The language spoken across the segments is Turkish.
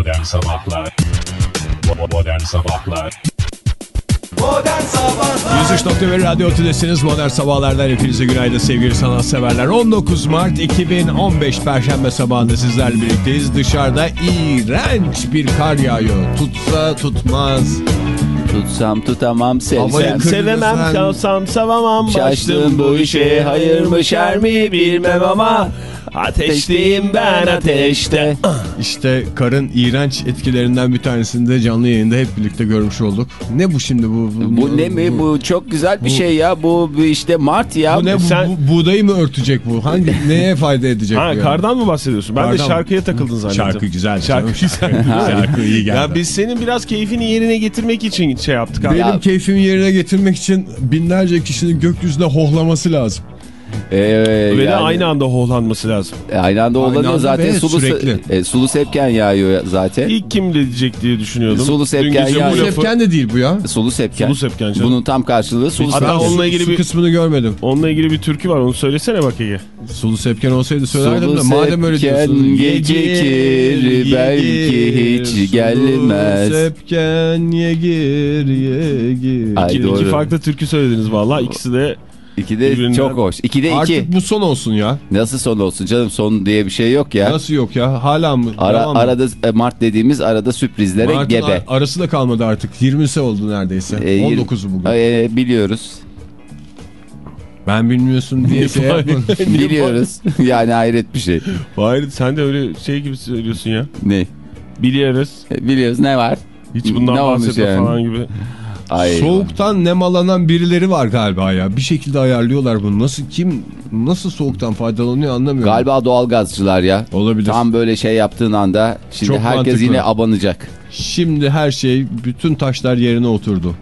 Modern Sabahlar Modern Sabahlar Modern Sabahlar 103.1 Radyo Tülesi'niz Modern Sabahlar'dan hepinize günaydın sevgili sanatseverler. 19 Mart 2015 Perşembe sabahında sizlerle birlikteyiz. Dışarıda iğrenç bir kar yağıyor. Tutsa tutmaz. Tutsam tutamam sevsem. Sevemem, çalsam savamam. Şaştım bu işe hayır mı şer mi bilmem ama. Ateşteyim ben ateşte. İşte karın iğrenç etkilerinden bir tanesini de canlı yayında hep birlikte görmüş olduk. Ne bu şimdi bu? Bu ne mi? Bu çok güzel bir bu- şey ya. Bu bu işte Mart ya. Bu ne? Bu, Sen- bu- buğdayı mı örtecek bu? Hangi neye fayda edecek Ha bu? yani? kardan mı bahsediyorsun? Ben de Kardan mı? şarkıya takıldın zannettim. Şarkı güzel. Şarkı güzel. Şarkı iyi geldi. ya biz senin biraz keyfini yerine getirmek için şey yaptık. Benim Ya- keyfimi yerine getirmek için binlerce kişinin gökyüzünde hohlaması lazım. Ee, Ve de yani- aynı anda hohlanması lazım. Aynı anda Aynı anda zaten ve sulu, sürekli. e, sulu sepken yağıyor zaten. İlk kim diyecek diye düşünüyordum. Sulu sepken yani. lafı- Sepken de değil bu ya. Sulu sepken. Sulu sepken canım. Bunun tam karşılığı sulu Hatta sepken. onunla ilgili su bir- kısmını görmedim. Onunla ilgili bir türkü var onu söylesene bak Ege. Sulu sepken olsaydı söylerdim Sulu de madem öyle sepken diyorsun. gecikir, belki hiç gelmez. Sulu sepken ye gir ye gir. Ay, İki, doğru. iki farklı türkü söylediniz valla. İkisi de İki de Birbirinden- çok hoş. İki de iki. Artık bu son olsun ya. Nasıl son olsun canım? Son diye bir şey yok ya. Nasıl yok ya? Hala mı? Ara, mı? arada e, Mart dediğimiz arada sürprizlere Mart'ın gebe. ar- arası da kalmadı artık. 20'si oldu neredeyse. E, yir- 19'u bugün. E, biliyoruz. Ben bilmiyorsun diye şey yapma. biliyoruz. yani hayret bir şey. Hayır sen de öyle şey gibi söylüyorsun ya. Ne? Biliyoruz. E, Biliyoruz ne var? Hiç bundan bahsetme yani? falan gibi. Ay, Soğuktan nemalanan birileri var galiba ya. Bir şekilde ayarlıyorlar bunu. Nasıl kim nasıl soğuktan faydalanıyor anlamıyorum. Galiba doğalgazcılar ya. Olabilir. Tam böyle şey yaptığın anda şimdi Çok herkes mantıklı. yine abanacak. Şimdi her şey bütün taşlar yerine oturdu.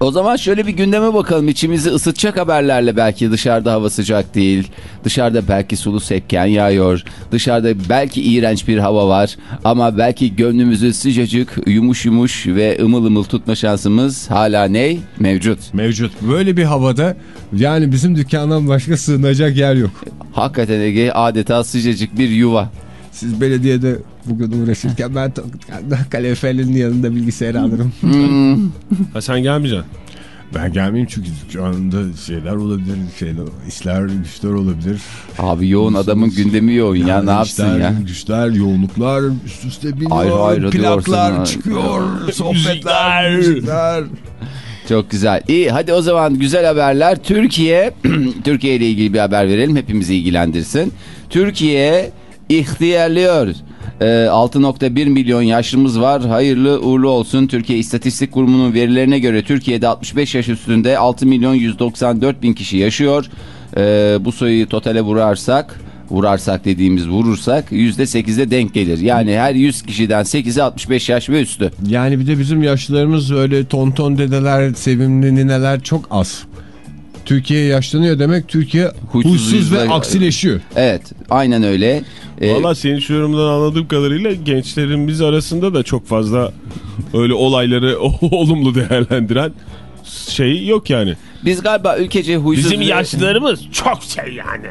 O zaman şöyle bir gündeme bakalım. İçimizi ısıtacak haberlerle belki dışarıda hava sıcak değil. Dışarıda belki sulu sepken yağıyor. Dışarıda belki iğrenç bir hava var. Ama belki gönlümüzü sıcacık, yumuş yumuş ve ımıl ımıl tutma şansımız hala ne? Mevcut. Mevcut. Böyle bir havada yani bizim dükkandan başka sığınacak yer yok. Hakikaten Ege adeta sıcacık bir yuva. Siz belediyede bugün uğraşırken ben kaloriferin yanında bilgisayar alırım. Ha sen gelmeyeceksin. Ben gelmeyeyim çünkü anda şeyler olabilir, şeyler, işler, güçler olabilir. Abi yoğun adamın gündemi yoğun ya Yani ne yapsın işler, ya? Güçler, yoğunluklar üst üste biniyor, Ayrı ayrı plaklar çıkıyor, sohbetler, müzikler. Çok güzel. İyi hadi o zaman güzel haberler. Türkiye, Türkiye ile ilgili bir haber verelim hepimizi ilgilendirsin. Türkiye ihtiyarlıyor. Ee, 6.1 milyon yaşlımız var. Hayırlı uğurlu olsun. Türkiye İstatistik Kurumu'nun verilerine göre Türkiye'de 65 yaş üstünde 6 milyon 194 bin kişi yaşıyor. Ee, bu sayıyı totale vurarsak vurarsak dediğimiz vurursak %8'e denk gelir. Yani her 100 kişiden 8'i 65 yaş ve üstü. Yani bir de bizim yaşlılarımız öyle tonton dedeler, sevimli nineler çok az. Türkiye yaşlanıyor demek Türkiye Huysuz huysuz ve aksileşiyor. Evet aynen öyle. Ee, Valla senin şu yorumdan anladığım kadarıyla gençlerimiz arasında da çok fazla öyle olayları olumlu değerlendiren şey yok yani. Biz galiba ülkece huysuz... Bizim yaşlılarımız çok şey yani.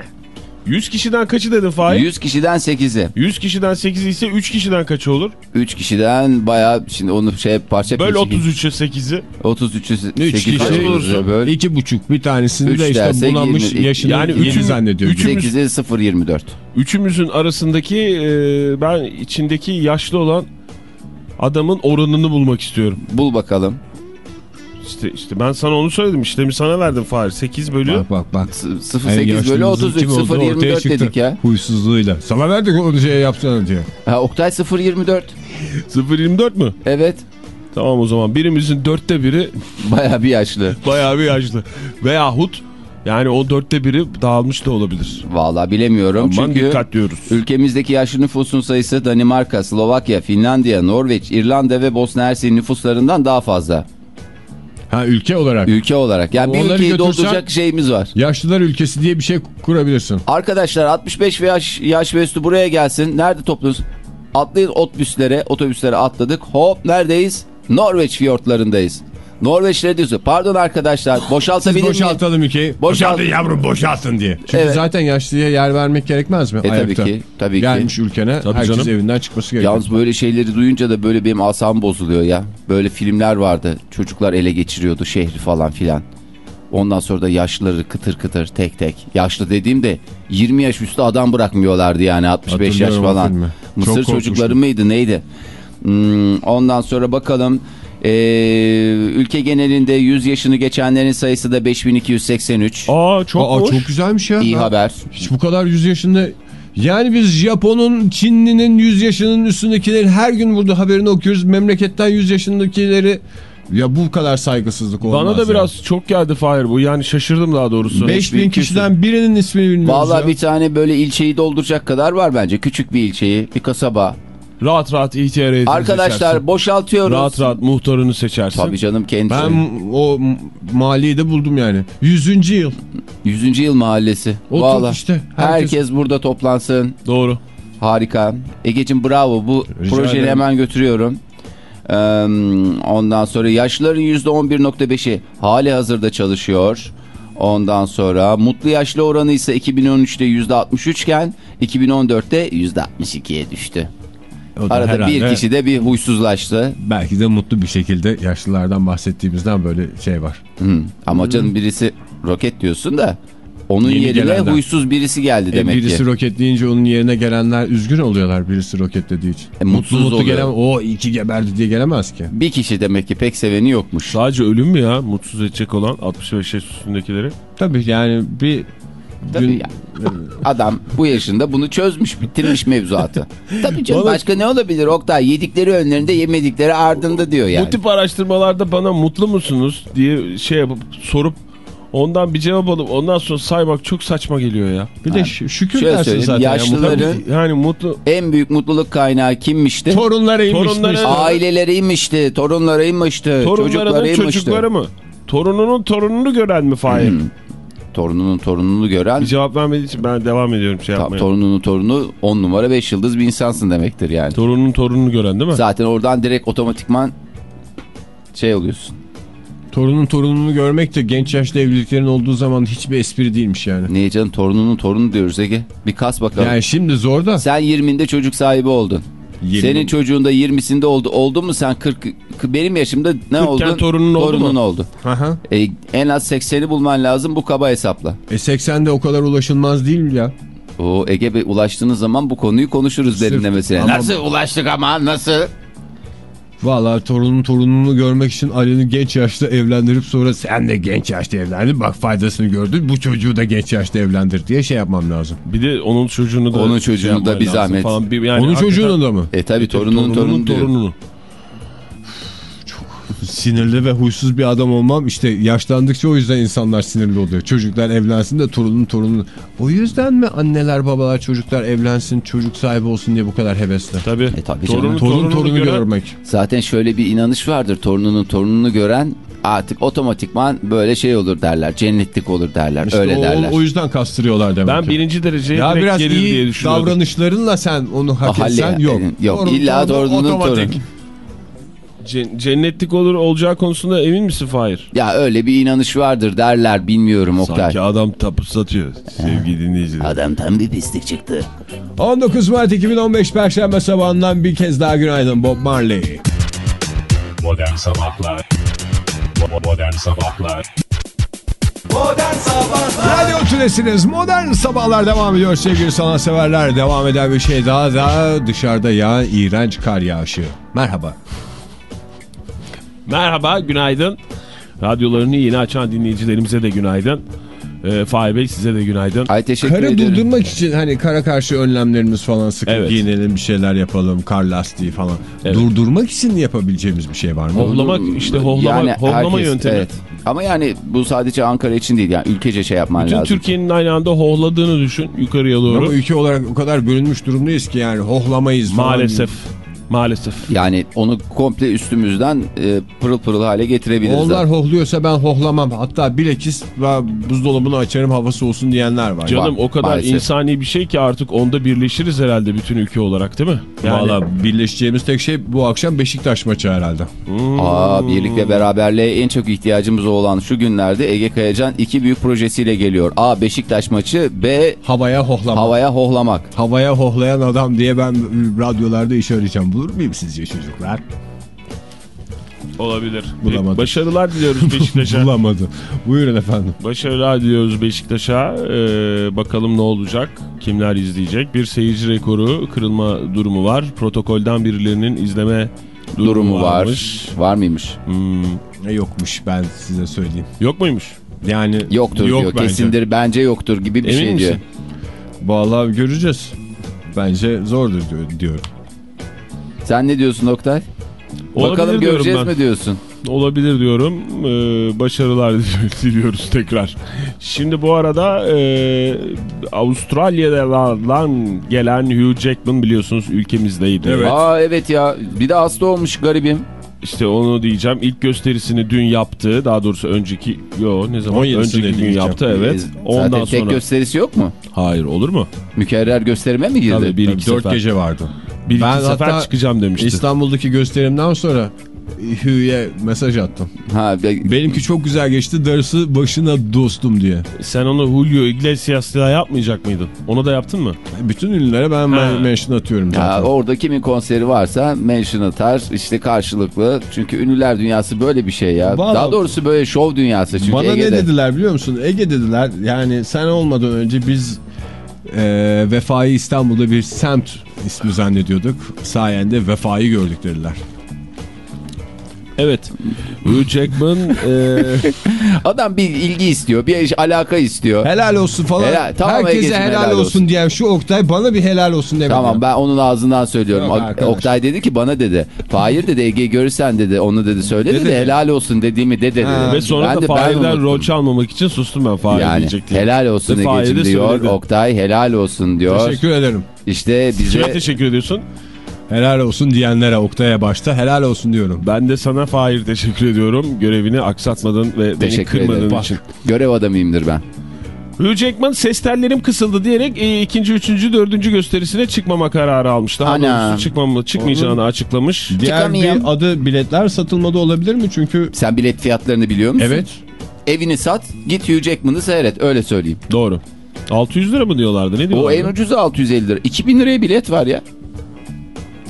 100 kişiden kaçı dedin Fahir? 100 kişiden 8'i. 100 kişiden 8 ise 3 kişiden kaçı olur? 3 kişiden bayağı şimdi onu şey parça Böyle parça- 33'e 8'i. 33'ü 3 8 kişi, böyle. iki buçuk bir tanesini Üç de işte bunamış yaşını yani yeni üçün- zannediyor. üçün- 8'i 0 24. Üçümüzün arasındaki e, ben içindeki yaşlı olan adamın oranını bulmak istiyorum. Bul bakalım. İşte işte ben sana onu söyledim. İşlemi sana verdim Fahir. 8 bölü. Bak bak bak. 0 En 8 bölü yaşlımızın 33 kim olduğu 0 ortaya 24 çıktı. dedik ya. Huysuzluğuyla. Sana verdik onu şey yapsana diye. Ha, Oktay 0 24. 0.24 mü? Evet. Tamam o zaman birimizin dörtte biri Bayağı bir yaşlı. bayağı bir yaşlı. Veyahut yani o dörtte biri dağılmış da olabilir. Vallahi bilemiyorum. Aman Çünkü dikkat diyoruz. ülkemizdeki yaşlı nüfusun sayısı Danimarka, Slovakya, Finlandiya, Norveç, İrlanda ve Bosna Hersey nüfuslarından daha fazla. Ha ülke olarak. Ülke olarak. Yani bir Onları ülkeyi götürsen- dolduracak şeyimiz var. Yaşlılar ülkesi diye bir şey kurabilirsin. Arkadaşlar 65 ve yaş, yaş ve üstü buraya gelsin. Nerede topluyoruz? Atlayın otobüslere, otobüslere atladık. Hop neredeyiz? Norveç fiyortlarındayız. Norveçlere diyorsun. Pardon arkadaşlar boşaltabilir miyim? boşaltalım ülkeyi. Boşalt- Boşaltın yavrum boşaltın diye. Çünkü Evet. zaten yaşlıya yer vermek gerekmez mi? E, tabii ki, tabii ki. Gelmiş ülkene Tabii herkes canım. evinden çıkması gerekiyor. Yalnız böyle şeyleri duyunca da böyle benim asam bozuluyor ya. Böyle filmler vardı. Çocuklar ele geçiriyordu şehri falan filan. Ondan sonra da yaşlıları kıtır kıtır tek tek. Yaşlı dediğimde 20 yaş üstü adam bırakmıyorlardı yani 65 yaş falan. Mısır çocukları mıydı neydi? Hmm, ondan sonra bakalım. Ee, ülke genelinde 100 yaşını geçenlerin sayısı da 5283. Aa çok Aa, hoş. çok güzelmiş ya. İyi Ben haber. Hiç bu kadar 100 yaşında... Yani biz Japon'un, Çinli'nin 100 yaşının üstündekilerin her gün burada haberini okuyoruz. Memleketten 100 yaşındakileri... Ya bu kadar saygısızlık olmaz Bana da ya. biraz çok geldi Fahir bu. Yani şaşırdım daha doğrusu. 5000 5000 kişiden birinin ismini bilmiyoruz Vallahi ya. bir tane böyle ilçeyi dolduracak kadar var bence. Küçük bir ilçeyi, bir kasaba. Rahat rahat ihtiyar heyetini Arkadaşlar seçersin. boşaltıyoruz. Rahat rahat muhtarını seçersin. Tabii canım kendisi. Ben o maliyi de buldum yani. 100. yıl. 100. yıl mahallesi. Otur Vallahi. işte, Herkes... herkes- burada toplansın. Doğru. Harika. Egeciğim bravo. Bu Rica projeni ederim. hemen götürüyorum. Ee, ondan sonra yaşlıların %11.5'i hali hazırda çalışıyor. Ondan sonra mutlu yaşlı oranı ise 2013'te %63 iken 2014'te %62'ye düştü. Arada bir kişi de bir huysuzlaştı. Belki de mutlu bir şekilde yaşlılardan bahsettiğimizden böyle şey var. Hı. Ama canım birisi roket diyorsun da onun Yeni yerine gelenler. huysuz birisi geldi E, demek birisi ki. roketleyince onun yerine gelenler üzgün oluyorlar birisi roketlediği için. E, mutsuz mutlu oluyor. gelen o iki geberdi diye gelemez ki. Bir kişi demek ki pek seveni yokmuş. Sadece ölüm mü ya mutsuz edecek olan 65 yaş üstündekileri? Tabii yani bir Tabii gün ya. Adam bu yaşında bunu çözmüş, bitirmiş mevzuatı. Tabii canım Bana- başka ne olabilir Oktay? Yedikleri önlerinde, yemedikleri ardında diyor yani. Bu tip araştırmalarda bana mutlu musunuz diye şey yapıp sorup ondan bir cevap alıp ondan sonra saymak çok saçma geliyor ya. bir de ş- şükür dersin zaten. ya, yaşlıların- mutlu- Yani mutlu En büyük mutluluk kaynağı kimmişti? torunlarıymış. Torunları- işte. Aileleriymişti, torunlarıymıştı, torunlarının çocuklarıymıştı. çocukları mı? Torununun torununu gören mi Fahir? Hmm. Torununun torununu gören Bir cevap vermediği için ben devam ediyorum şey yapmaya. torununun torunu 10 numara 5 yıldız bir insansın demektir yani. Torunun torununu gören değil mi? Zaten oradan direkt otomatikman şey oluyorsun. Torunun torununu görmek de genç yaşta evliliklerin olduğu zaman hiçbir espri değilmiş yani. Niye canım torununun torunu diyoruz Ege. Bir kas bakalım. Yani şimdi zor da. Sen 20'inde çocuk sahibi oldun. Yirmi- Senin çocuğun da 20'sinde oldu. Oldu mu sen 40 benim yaşımda ne oldun? torunun oldu mu? oldu. Aha. E, en az 80'i bulman lazım bu kaba hesapla. E 80'de o kadar ulaşılmaz değil mi ya? O Ege Bey ulaştığınız zaman bu konuyu konuşuruz Sırf- derinlemesine. Ama- Nasıl ulaştık ama nasıl? Vallahi torunun torununu görmek için Ali'ni genç yaşta evlendirip sonra sen de genç yaşta evlendin bak faydasını gördün bu çocuğu da genç yaşta evlendir diye şey yapmam lazım. Bir de onun çocuğunu da Onun şey çocuğunu da yapman bir zahmet. Falan. Bir, yani Onun hakikaten- çocuğunun da mı? E tabi torunun torunu diyor. torununu. Sinirli ve huysuz bir adam olmam işte yaşlandıkça o yüzden insanlar sinirli oluyor. Çocuklar evlensin de torunun torunu. O yüzden mi anneler babalar çocuklar evlensin çocuk sahibi olsun diye bu kadar hevesli? Tabii. E tabii canım. Torunu, Torun torununu torunu gören- görmek. Zaten şöyle bir inanış vardır. Torununun torununu gören artık otomatikman böyle şey olur derler. Cennetlik olur derler. İşte Öyle o, derler. o yüzden kastırıyorlar demek Ben ki. birinci dereceye ya direkt biraz gelir diye iyi düşünüyordum. davranışlarınla sen onu hak etsen yok. Yok, Torun- illa torunu torunun otomatik. torunu. Cen- cennetlik olur olacağı konusunda emin misin Fahir? Ya öyle bir inanış vardır derler bilmiyorum Oktay. Sanki adam tapu satıyor sevgili dinleyiciler. Adam tam bir pislik çıktı. 19 Mart 2015 Perşembe sabahından bir kez daha günaydın Bob Marley. Modern Sabahlar Modern Sabahlar Modern Sabahlar Radyo Tülesi'niz modern sabahlar devam ediyor sevgili sanatseverler. Devam eden bir şey daha da dışarıda yağan iğrenç kar yağışı. Merhaba. Merhaba, günaydın. Radyolarını yeni açan dinleyicilerimize de günaydın. Ee, Fahir Bey size de günaydın. Ay teşekkür Karı ederim. durdurmak için hani kara karşı önlemlerimiz falan sıkı Evet. giyinelim bir şeyler yapalım kar lastiği falan. Evet. Durdurmak için yapabileceğimiz bir şey var mı? Hohlamak işte hohlama, hohlama herkes- yöntemi. Evet. Ama yani bu sadece Ankara için değil yani ülkece şey yapman Bütün lazım. Türkiye'nin aynı anda hohladığını düşün yukarıya doğru. Ama ülke olarak o kadar bölünmüş durumdayız ki yani hohlamayız falan. Maalesef. Yani onu komple üstümüzden e, pırıl pırıl hale getirebiliriz. Onlar hohluyorsa ben hohlamam. Hatta bilakis ve buzdolabını açarım hava soğusun diyenler var. Canım Var, o kadar maalesef. insani bir şey ki artık onda birleşiriz herhalde bütün ülke olarak değil mi? Yani, Valla birleşeceğimiz tek şey bu akşam Beşiktaş maçı herhalde. Aa, birlik ve beraberliğe en çok ihtiyacımız olan şu günlerde Ege Kayacan iki büyük projesiyle geliyor. A. Beşiktaş maçı B. Havaya hohlama. Havaya hohlamak. Havaya hohlayan adam diye ben radyolarda iş arayacağım. Bulur muyum sizce çocuklar? olabilir. Bulamadım. Başarılar diliyoruz Beşiktaş'a. Bulamadı. Buyurun efendim. Başarılar diliyoruz Beşiktaş'a. Ee, bakalım ne olacak? Kimler izleyecek? Bir seyirci rekoru kırılma durumu var. Protokolden birilerinin izleme durumu, Durumu var. varmış. Var mıymış? Hmm, Ne yokmuş ben size söyleyeyim. Yok muymuş? Yani Yoktur yok diyor. bence. Kesindir bence yoktur gibi bir Emin şey misin? diyor. Vallahi göreceğiz. Bence zordur diyor, diyorum. Sen ne diyorsun Oktay? Olabilir Bakalım göreceğiz ben. mi diyorsun? Olabilir diyorum. Ee, başarılar diliyoruz tekrar. Şimdi bu arada e, Avustralya'dan gelen Hugh Jackman biliyorsunuz ülkemizdeydi. Evet. Aa evet ya. Bir de hasta olmuş garibim. İşte onu diyeceğim. İlk gösterisini dün yaptı. Daha doğrusu önceki yo ne zaman 17'sini önceki gün diyeceğim. yaptı evet. Ee, Ondan Zaten tek sonra gösterisi yok mu? hayır olur mu? Mükerrer gösterime mi girdi? Tabii bir Tabii iki dört sefer. gece vardı. Bir Ben iki sefer hatta çıkacağım demişti. İstanbul'daki gösterimden sonra Hü'ye mesaj attım. Ha, be- Benimki çok güzel geçti darısı başına dostum diye. Sen onu Julio Iglesias'la yapmayacak mıydın? Onu da yaptın mı? Bütün ünlülere ben Ha. mention atıyorum Ya zaten. orada kimin konseri varsa mention atar işte karşılıklı. Çünkü ünlüler dünyası böyle bir şey ya. Vallahi- Daha doğrusu böyle şov dünyası. Çünkü Bana Ege'de. ne dediler biliyor musun? Ege dediler yani sen olmadan önce biz e, Vefa'yı İstanbul'da bir semt ismi zannediyorduk. Sayende Vefa'yı gördük dediler. Evet. Hugh Jackman e, Adam bir ilgi istiyor, bir alaka istiyor. Helal olsun falan. Helal- tamam Herkese helal, helal olsun, olsun. diyen şu Oktay bana bir helal olsun demedi. Tamam ben onun ağzından söylüyorum. Yok. Oktay dedi ki bana dedi. Fahir dedi Ege görürsen dedi onu dedi söyle dedi. Dedi. Helal olsun dediğimi de dedi. Ha. ve sonra Ben da de Fahir'den rol çalmamak için sustum ben Fahir Yani diyecek diye. helal olsun Ege'cim diyor. söyledi. Oktay helal olsun diyor. Teşekkür ederim. İşte Kime bize teşekkür ediyorsun? Helal olsun diyenlere Oktay'a başta helal olsun diyorum. Ben de sana Fahir teşekkür ediyorum. Görevini aksatmadın ve beni teşekkür kırmadığın ederim. için. Görev adamıyımdır ben. Hugh Jackman ses tellerim kısıldı diyerek e, ikinci, üçüncü, dördüncü gösterisine çıkmama kararı almış. Daha Ana. doğrusu çıkmamı, çıkmayacağını açıklamış. Diğer bir adı biletler satılmada olabilir mi? Çünkü Sen bilet fiyatlarını biliyor musun? evet Evini sat, git Hugh Jackman'ı seyret. Öyle söyleyeyim. Doğru. 600 lira mı diyorlardı? Ne O diyorlardı? en ucuzu 650 lira. 2000 liraya bilet var ya.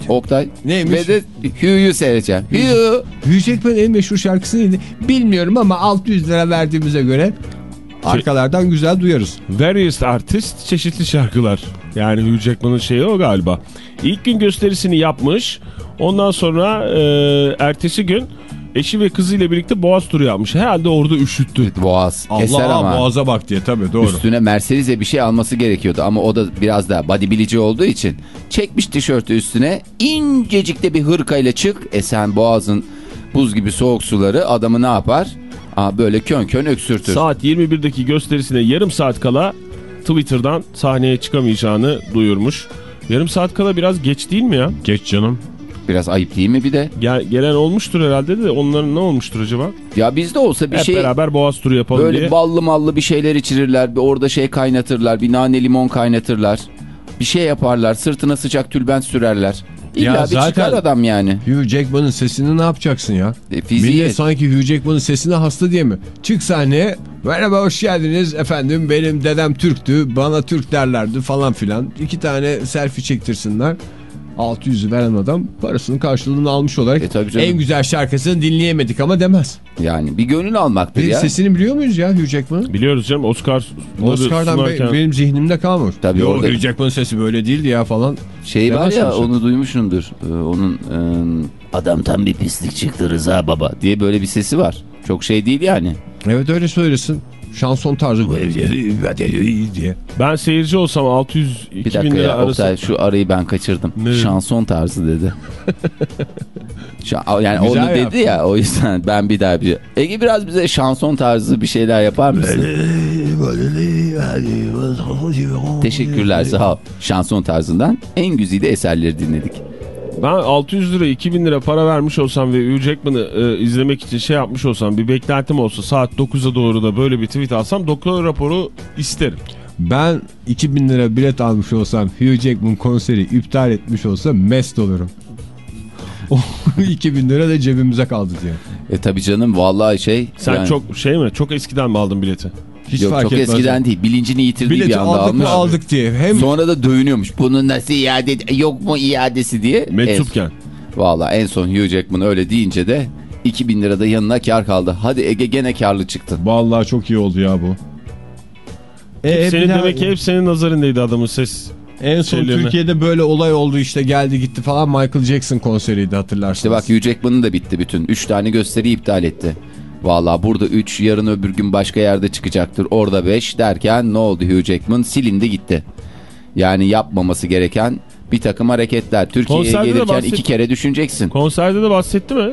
Oktay. Neymiş? Ve de Hugh'yu seyredeceğim. Hugh. Hugh Jackman'ın en meşhur şarkısı neydi? Bilmiyorum ama 600 lira verdiğimize göre arkalardan güzel duyarız. Various Artist çeşitli şarkılar. Yani Hugh Jackman'ın şeyi o galiba. İlk gün gösterisini yapmış. Ondan sonra e, ertesi gün eşi ve kızıyla birlikte Boğaz turu yapmış. Herhalde orada üşüttü. Boğaz. Keser Allah ama. boğaza bak diye tabii doğru. Üstüne Mercedes'e bir şey alması gerekiyordu ama o da biraz da bodybilici olduğu için çekmiş tişörtü üstüne incecikte bir hırkayla çık esen boğazın buz gibi soğuk suları adamı ne yapar? Aa, böyle kön kön öksürtür. Saat 21'deki gösterisine yarım saat kala Twitter'dan sahneye çıkamayacağını duyurmuş. Yarım saat kala biraz geç değil mi ya? Geç canım. Biraz ayıp değil mi bir de? Gel, gelen olmuştur herhalde de onların ne olmuştur acaba? Ya bizde olsa bir Hep şey beraber Boğaz turu yapalım böyle diye. ballı mallı bir şeyler içirirler. Bir orada şey kaynatırlar. Bir nane limon kaynatırlar. Bir şey yaparlar. Sırtına sıcak tülbent sürerler. İlla Ya bir zaten- çıkar adam yani. Hugh Jackman'ın sesini ne yapacaksın ya? E, fiziği- Millet sanki Hugh Jackman'ın sesine hasta diye mi? Çık sahneye merhaba hoş geldiniz efendim benim dedem Türktü bana Türk derlerdi falan filan. İki tane selfie çektirsinler. 600'ü veren adam parasının karşılığını almış olarak E, tabii canım. en güzel şarkısını dinleyemedik ama demez. Yani bir gönül almaktır Bir ya. sesini biliyor muyuz ya Hugh Jackman'ın? Biliyoruz canım Oscar Oscar'dan sunarken- benim zihnimde kalmış. Tabii Yo, orada- Hugh Jackman'ın sesi böyle değildi ya falan. Şey var Demez ya misin? onu duymuşsundur. Ee, onun e, adam tam bir pislik çıktı Rıza baba diye böyle bir sesi var. Çok şey değil yani. Evet öyle söylesin. Şanson tarzı diye. Ben seyirci olsam 600 Bir 2000 dakika lira ya arası. Oktay şu arayı ben kaçırdım. Ne? Şanson tarzı dedi. Yani Güzel onu dedi yaptın. ya o yüzden ben bir daha bir... Ege biraz bize şanson tarzı bir şeyler yapar mısın? Teşekkürler sağ ol. Şanson tarzından en güzide eserleri dinledik. Ben 600 lira 2000 lira para vermiş olsam ve Hugh Jackman'ı e, izlemek için şey yapmış olsam bir beklentim olsa saat 9'a doğru da böyle bir tweet alsam doktor raporu isterim. Ben 2000 lira bilet almış olsam Hugh Jackman konseri iptal etmiş olsa mest olurum. O 2000 lira da cebimize kaldı diye. E tabi canım vallahi şey. Sen yani- çok şey mi? Çok eskiden mi aldın bileti? Hiç Yok fark çok etmez. eskiden değil. Bilincini yitirdiği Bileti bir anda aldık almış. mı aldık diye. Hem Sonra da dövünüyormuş. Bunun nasıl iade yok mu iadesi diye. Meczupken. Valla en son Hugh Jackman öyle deyince de 2000 lirada yanına kar kaldı. Hadi Ege gene karlı çıktın. Vallahi çok iyi oldu ya bu. E, senin bir daha- demek ki hep senin nazarındaydı adamın ses. en son şeylerini. Türkiye'de böyle olay oldu işte geldi gitti falan Michael Jackson konseriydi hatırlarsınız. İşte bak Hugh Jackman'ın da bitti bütün. 3 tane gösteri iptal etti. Valla burada 3 yarın öbür gün başka yerde çıkacaktır. Orada 5 derken ne oldu Hugh Jackman? Silindi gitti. Yani yapmaması gereken bir takım hareketler. Türkiye'ye gelirken iki kere düşüneceksin. Konserde de bahsetti mi?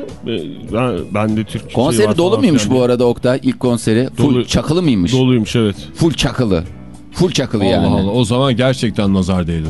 Ben, ben de Türk şey Konseri dolu muymuş filan bu arada Oktay? İlk konseri. Full Dolu- çakılı mıymış? Doluymuş evet. Full çakılı. Full çakılı Allah yani. Allah o zaman gerçekten nazar değdi.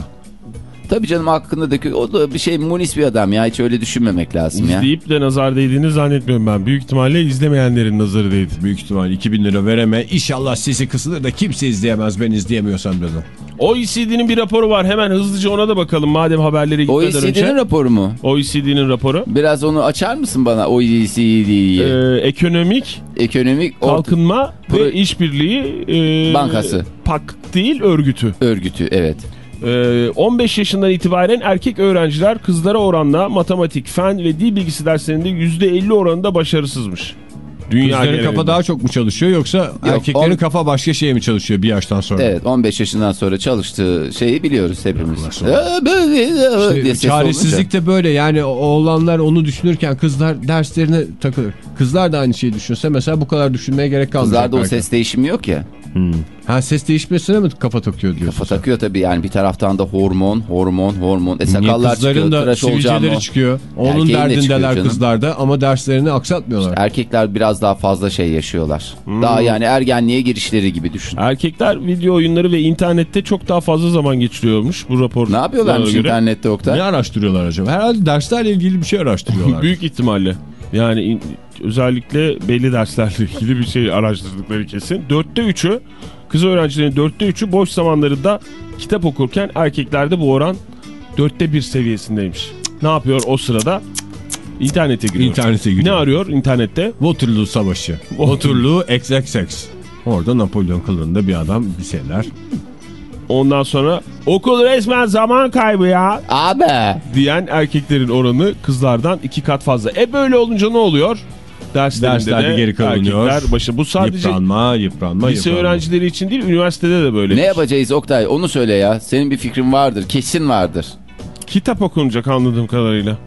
Tabii canım hakkındaki o da bir şey munis bir adam ya. Hiç öyle düşünmemek lazım ya. İzleyip de nazar değdiğini zannetmiyorum ben. Büyük ihtimalle izlemeyenlerin nazarı değdi. Büyük ihtimal 2000 lira vereme. İnşallah sesi kısılır da kimse izleyemez ben izleyemiyorsam dedim. OECD'nin bir raporu var. Hemen hızlıca ona da bakalım madem haberlere gitmeden OECD'nin önce. raporu mu? OECD'nin raporu. Biraz onu açar mısın bana OECD'yi? Ee, ekonomik Ekonomik kalkınma Pro- ve işbirliği e, Bankası. PAK değil örgütü. örgütü evet. Ee, 15 yaşından itibaren erkek öğrenciler kızlara oranla matematik, fen ve dil bilgisi derslerinde %50 oranında başarısızmış. Dünya Kızların genelinde. kafa daha çok mu çalışıyor yoksa erkeklerin on- kafa başka şeye mi çalışıyor bir yaştan sonra? Evet 15 yaşından sonra çalıştığı şeyi biliyoruz hepimiz. Ee, böyle İşte çaresizlik de böyle yani oğlanlar onu düşünürken kızlar derslerine takılır. Kızlar da aynı şeyi düşünse mesela bu kadar düşünmeye gerek kalmayacak. Kızlarda o ses değişimi yok ya. Ha ses değişmesine mi kafa takıyor diyorsun? Kafa takıyor tabii yani bir taraftan da hormon, hormon, hormon. E sakallar kızların çıkıyor, da tıraş olacağım sivilceleri çıkıyor. Onun Erkeğin derdindeler kızlarda ama derslerini aksatmıyorlar. Erkekler biraz daha fazla şey yaşıyorlar. Hmm. Daha yani ergenliğe girişleri gibi düşün. Erkekler video oyunları ve internette çok daha fazla zaman geçiriyormuş bu rapor. Ne yapıyorlarmış göre. internette Oktay? Ne araştırıyorlar acaba? Herhalde derslerle ilgili bir şey araştırıyorlar. Büyük ihtimalle. Yani özellikle belli derslerle ilgili bir şey araştırdıkları kesin. Dörtte üçü, kız öğrencilerin dörtte üçü boş zamanlarında kitap okurken erkeklerde bu oran dörtte bir seviyesindeymiş. Ne yapıyor o sırada? İnternete giriyor. İnternete giriyor. Ne arıyor internette? Waterloo Savaşı. Waterloo XXX. Orada Napolyon kılığında bir adam bir şeyler. Ondan sonra okul resmen zaman kaybı ya Abi. diyen erkeklerin oranı kızlardan iki kat fazla. E böyle olunca ne oluyor? Derslerinde Derslerde de geri kalınıyor. erkekler başı. Bu sadece Yıpranma, yıpranma, lise yıpranma. öğrencileri için değil üniversitede de böyle. Ne yapacağız Oktay? Onu söyle ya. Senin bir fikrin vardır. Kesin vardır. Kitap okunacak anladığım kadarıyla.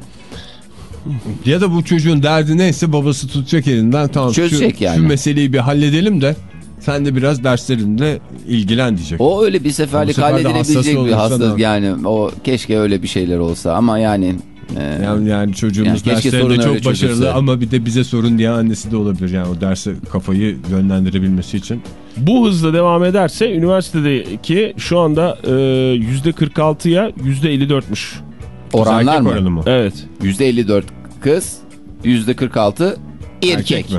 Ya da bu çocuğun derdi neyse babası tutacak elinden. Tamam Çözecek şu, yani. şu meseleyi bir halledelim de sen de biraz derslerinle ilgilen diyecek. O öyle bir seferlik halledilebilecek bir olursa hasta. da- Yani o keşke öyle bir şeyler olsa ama yani e, Yani, yani çocuğumuz Yani derslerinde öyle çok başarılı çözülse. ama bir de bize sorun diye annesi de olabilir. Yani o derse kafayı yönlendirebilmesi için. Bu hızla devam ederse üniversitedeki şu anda e, %46'ya %54'müş. oranlar Erkek mı? oranı mı? Evet. %54 kız, %46 erkek. mi?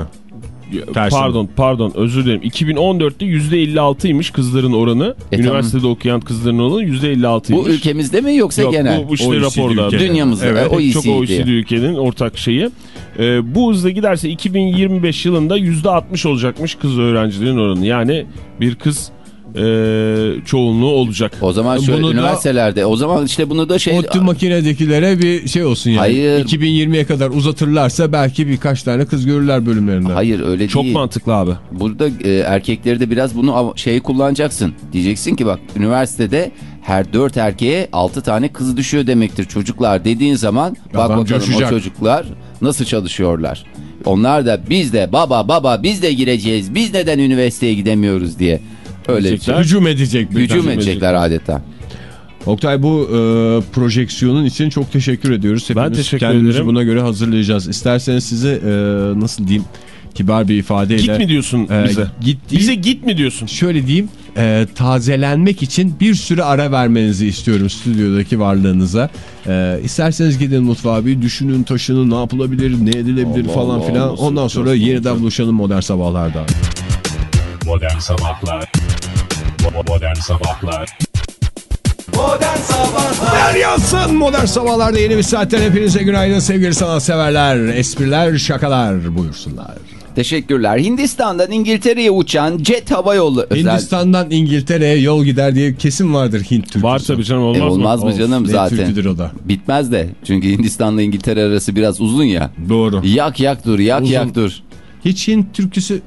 Tersi pardon pardon özür dilerim. 2014'te %56'ymış kızların oranı. E, Üniversitede okuyan kızların oranı %56'ymış. Bu ülkemizde mi yoksa Yok, genel? bu, bu işte OECD raporda. Dünyamızda. Evet, OECD. Çok OECD ülkenin ortak şeyi. Ee, bu hızla giderse 2025 yılında %60 olacakmış kız öğrencilerin oranı. Yani bir kız e, çoğunluğu olacak. O zaman şöyle Bunu da- üniversitelerde o zaman işte bunu da şey ODTÜ makinedekilere bir şey olsun yani. Hayır. 2020'ye kadar uzatırlarsa belki birkaç tane kız görürler bölümlerinde. Hayır öyle Çok değil. mantıklı abi. Burada e, erkekleri de biraz bunu şey kullanacaksın. Diyeceksin ki bak üniversitede her dört erkeğe altı tane kız düşüyor demektir çocuklar dediğin zaman bak Adam bakalım coşacak. o çocuklar nasıl çalışıyorlar. Onlar da biz de baba baba biz de gireceğiz biz neden üniversiteye gidemiyoruz diye öyle şey. Diyecekler. Hücum edecek. bir hücum edecekler adeta. Oktay bu e, projeksiyonun için çok teşekkür ediyoruz. Hepimiz teşekkür kendimizi ederim. buna göre hazırlayacağız. İsterseniz size e, nasıl diyeyim kibar bir ifadeyle. Git mi diyorsun Ee, bize? git. Bize git mi diyorsun? Şöyle diyeyim e, tazelenmek için bir süre ara vermenizi istiyorum stüdyodaki varlığınıza. E, isterseniz gidin mutfağa bir düşünün taşının ne yapılabilir ne edilebilir Allah falan Allah, filan. Ondan sonra yeniden buluşalım modern sabahlarda. Modern Sabahlar Modern Sabahlar Modern Sabahlar yansın modern sabahlarda yeni bir saatten hepinize günaydın sevgili sanatseverler. Espriler şakalar buyursunlar. Teşekkürler. Hindistan'dan İngiltere'ye uçan jet hava yolu özel. Hindistan'dan İngiltere'ye yol gider diye kesin vardır Hint türküsü. Var tabii canım olmaz, E, olmaz mı Of, canım ne zaten? türküdür o da. Bitmez de. Çünkü Hindistan'la İngiltere arası biraz uzun ya. Doğru. Yak yak dur yak Uzun. yak dur. Hiç Hint türküsü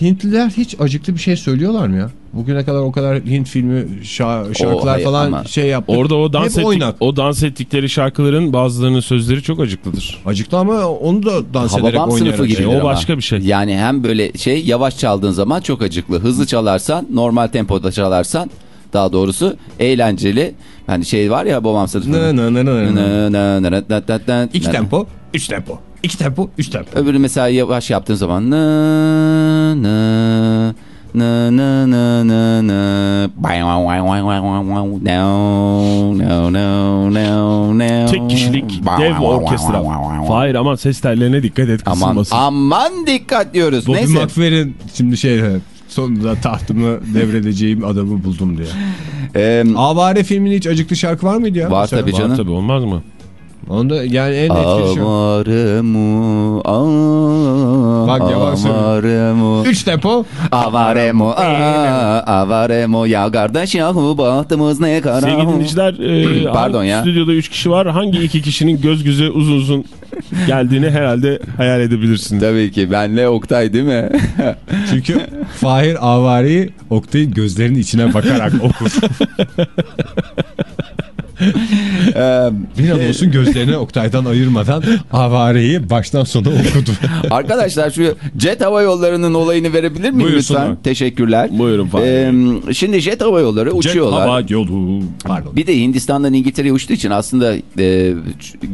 Hintliler hiç acıklı bir şey söylüyorlar mı ya? Bugüne kadar o kadar Hint filmi şa- şarkılar hayır falan ama şey yaptı. Orada o dans, ettik, o dans ettikleri şarkıların bazılarının sözleri çok acıklıdır. Acıklı ama onu da dans ederek Hababam oynayarak. sınıfı şey. gibi. o başka bir şey. Yani hem böyle şey yavaş çaldığın zaman çok acıklı. Hızlı çalarsan normal tempoda çalarsan daha doğrusu eğlenceli. Hani şey var ya babam sınıfı. Nı nı nı nı nı. Nı nı nı nı nı nı nı. İki tempo, üç tempo. İki tempo, üç tempo. Öbürü mesela yavaş yaptığın zaman nı nı nı nı nı nı nı. No, no, no, no. Tek kişilik dev orkestra. Hayır aman ses tellerine dikkat et Aman, kısılmasın. aman dikkat diyoruz. Bobby Neyse. McFerrin şimdi şey sonunda tahtımı devredeceğim adamı buldum diye. Ee, Avare filminin hiç acıklı şarkı var mıydı ya? Var tabii Var canım. tabii olmaz mı? Onda yani en etkili şarkı. Avaremu, ah, Bak yavaş Üç tempo. avaremu, avaremu, ya kardeş yahu bahtımız ne kara. Sevgili dinleyiciler e, Pardon ya. stüdyoda 3 kişi var. Hangi iki kişinin göz göze uzun uzun geldiğini herhalde hayal edebilirsiniz. Tabii ki benle Oktay değil mi? Çünkü Fahir Avari'yi Oktay'ın gözlerinin içine bakarak okur. Ee, Bir an olsun gözlerini Oktay'dan ayırmadan Avari'yi baştan sona okudu. Arkadaşlar şu jet hava yollarının olayını verebilir miyim Buyursunlar. lütfen? Teşekkürler. Buyurun. Ee, şimdi jet hava yolları uçuyorlar. Hava yolu. Pardon. Bir de Hindistan'dan İngiltere'ye uçtuğu için aslında e,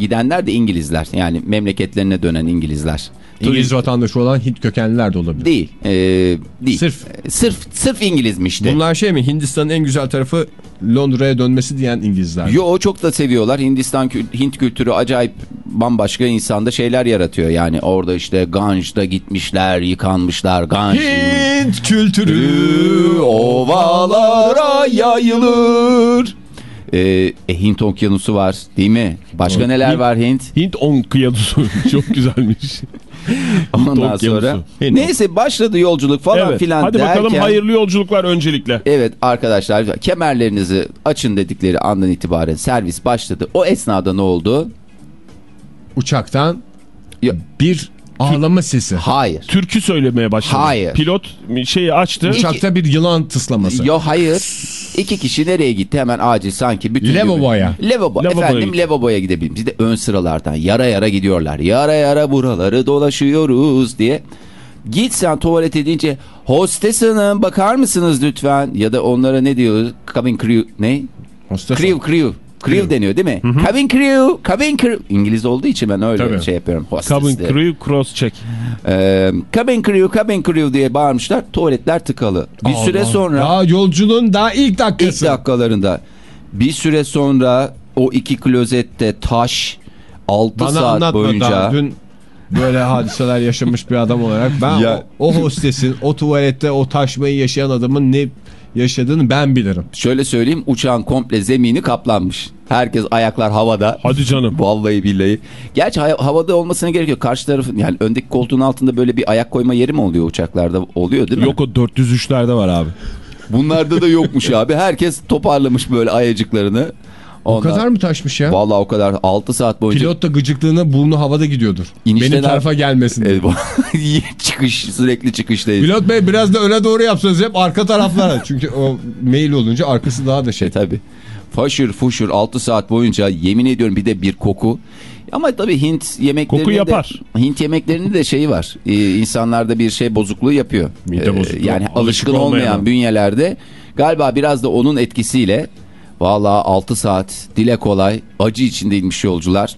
gidenler de İngilizler. Yani memleketlerine dönen İngilizler. İngiliz vatandaşı olan Hint kökenliler de olabilir. Değil. e, değil. Sırf. Sırf sırf İngilizmişti. Bunlar şey mi Hindistan'ın en güzel tarafı Londra'ya dönmesi diyen İngilizler. Yo çok da seviyorlar. Hindistan Hint kültürü acayip bambaşka insanda şeyler yaratıyor. Yani orada işte Ganj'da gitmişler, yıkanmışlar. Ganj Hint kültürü ovalara yayılır. Ee, e, Hint okyanusu var değil mi? Başka neler var Hint? Hint onkiyadusu çok güzelmiş. Ondan okyanusu. sonra. Hint. Neyse başladı yolculuk falan evet. filan Hadi derken. bakalım hayırlı yolculuklar öncelikle. Evet arkadaşlar kemerlerinizi açın dedikleri andan itibaren servis başladı. O esnada ne oldu? uçaktan Ya- bir ağlama sesi. Hayır. Türkü söylemeye başladı. Hayır. Pilot şeyi açtı. Uçakta bir yılan tıslaması. Yo hayır. İki kişi nereye gitti? Hemen acil sanki bütün... Lavaboya. Lavabo. Lavaboya Efendim gitti. lavaboya gidebiliriz. Bir de ön sıralardan yara yara gidiyorlar. Yara yara buraları dolaşıyoruz diye. Git sen tuvalet edince hostes hanım bakar mısınız lütfen? Ya da onlara ne diyoruz? Cabin crew ne? Hostes- Crew crew. Crew deniyor değil mi? Cabin crew, cabin crew. İngiliz olduğu için ben öyle Tabii. şey yapıyorum. Hostes Cabin crew cross check. Ee, cabin crew, cabin crew diye bağırmışlar. Tuvaletler tıkalı. Bir süre Allah. sonra... Daha yolculuğun daha ilk İlk dakikası. dakikalarında bir süre sonra o iki klozette taş 6 Bana saat boyunca daha dün böyle hadiseler yaşamış bir adam olarak ben Ya- o, o hostesin o tuvalette o taşmayı yaşayan adamın ne yaşadığını ben bilirim. şöyle söyleyeyim uçağın komple zemini kaplanmış. Herkes ayaklar havada. Hadi canım. Vallahi billahi. Gerçi ha- havada olmasına gerek yok. Karşı tarafın yani öndeki koltuğun altında böyle bir ayak koyma yeri mi oluyor uçaklarda? Oluyor değil mi? Yok o 403'lerde var abi. Bunlarda da yokmuş abi. Herkes toparlamış böyle ayacıklarını. O Ondan- kadar mı taşmış ya? Vallahi o kadar 6 saat boyunca Pilot da gıcıklığına burnu havada gidiyordur. İnişteler- Benim tarafa gelmesin diye. Evet, çıkış sürekli çıkıştayız. Pilot bey biraz da öne doğru yapsanız hep arka taraflara. Çünkü o mail olunca arkası daha da şey. E tabi. Faşır fuşur 6 saat boyunca yemin ediyorum bir de bir koku. Ama tabii Hint yemeklerinde Koku yapar. de Hint yemeklerinde de şeyi var. Ee, insanlarda bir şey bozukluğu yapıyor. Mide Ee, bozukluğu. Yani Alışık alışkın olmayan. olmayan bünyelerde galiba biraz da onun etkisiyle Valla 6 saat dile kolay acı içindeymiş yolcular.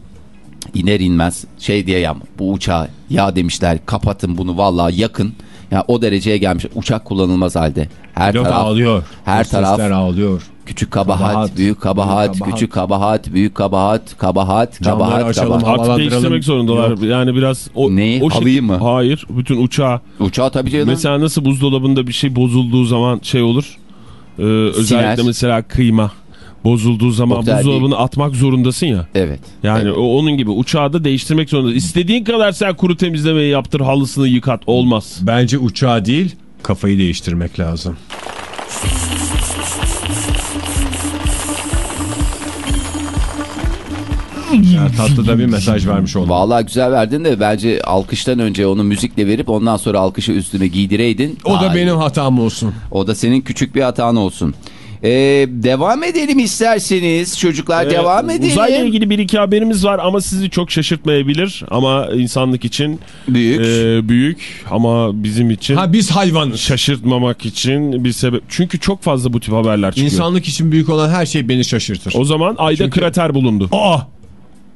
iner inmez şey diye ya bu uçağı ya demişler kapatın bunu vallahi yakın. Ya o dereceye gelmiş. Uçak kullanılmaz halde. Her Pilot taraf ağlıyor. Her taraf ağlıyor. küçük kabahat, Kabahat, büyük kabahat, büyük kabahat. küçük kabahat, büyük kabahat, kabahat, Camları kabahat, açalım, kabahat. Artık değiştirmek zorundalar. Yok. Yani biraz o, Neyi? o Halıyı mı? Hayır. Bütün uçağı. Uçağı tabii canım. Mesela nasıl buzdolabında bir şey bozulduğu zaman şey olur. Ee, özellikle mesela kıyma bozulduğu zaman Oktay, buzdolabına atmak zorundasın ya. Evet. Yani Evet. o, onun gibi uçağı da değiştirmek zorunda. İstediğin kadar sen kuru temizlemeyi yaptır, halısını yıkat. Olmaz. Bence uçağı değil kafayı değiştirmek lazım. Yani tatlı da bir mesaj vermiş oldum. Vallahi güzel verdin de bence alkıştan önce onu müzikle verip ondan sonra alkışı üstüne giydireydin. O da benim hatam olsun. O da senin küçük bir hatan olsun. Ee, devam edelim isterseniz. Çocuklar Ee, devam edelim. Uzayla ilgili bir iki haberimiz var ama sizi çok şaşırtmayabilir. Ama insanlık için Büyük. e, büyük ama bizim için Ha biz hayvanız. şaşırtmamak için bir sebep. Çünkü çok fazla bu tip haberler çıkıyor. İnsanlık için büyük olan her şey beni şaşırtır. O zaman ayda Çünkü- krater bulundu. Aa!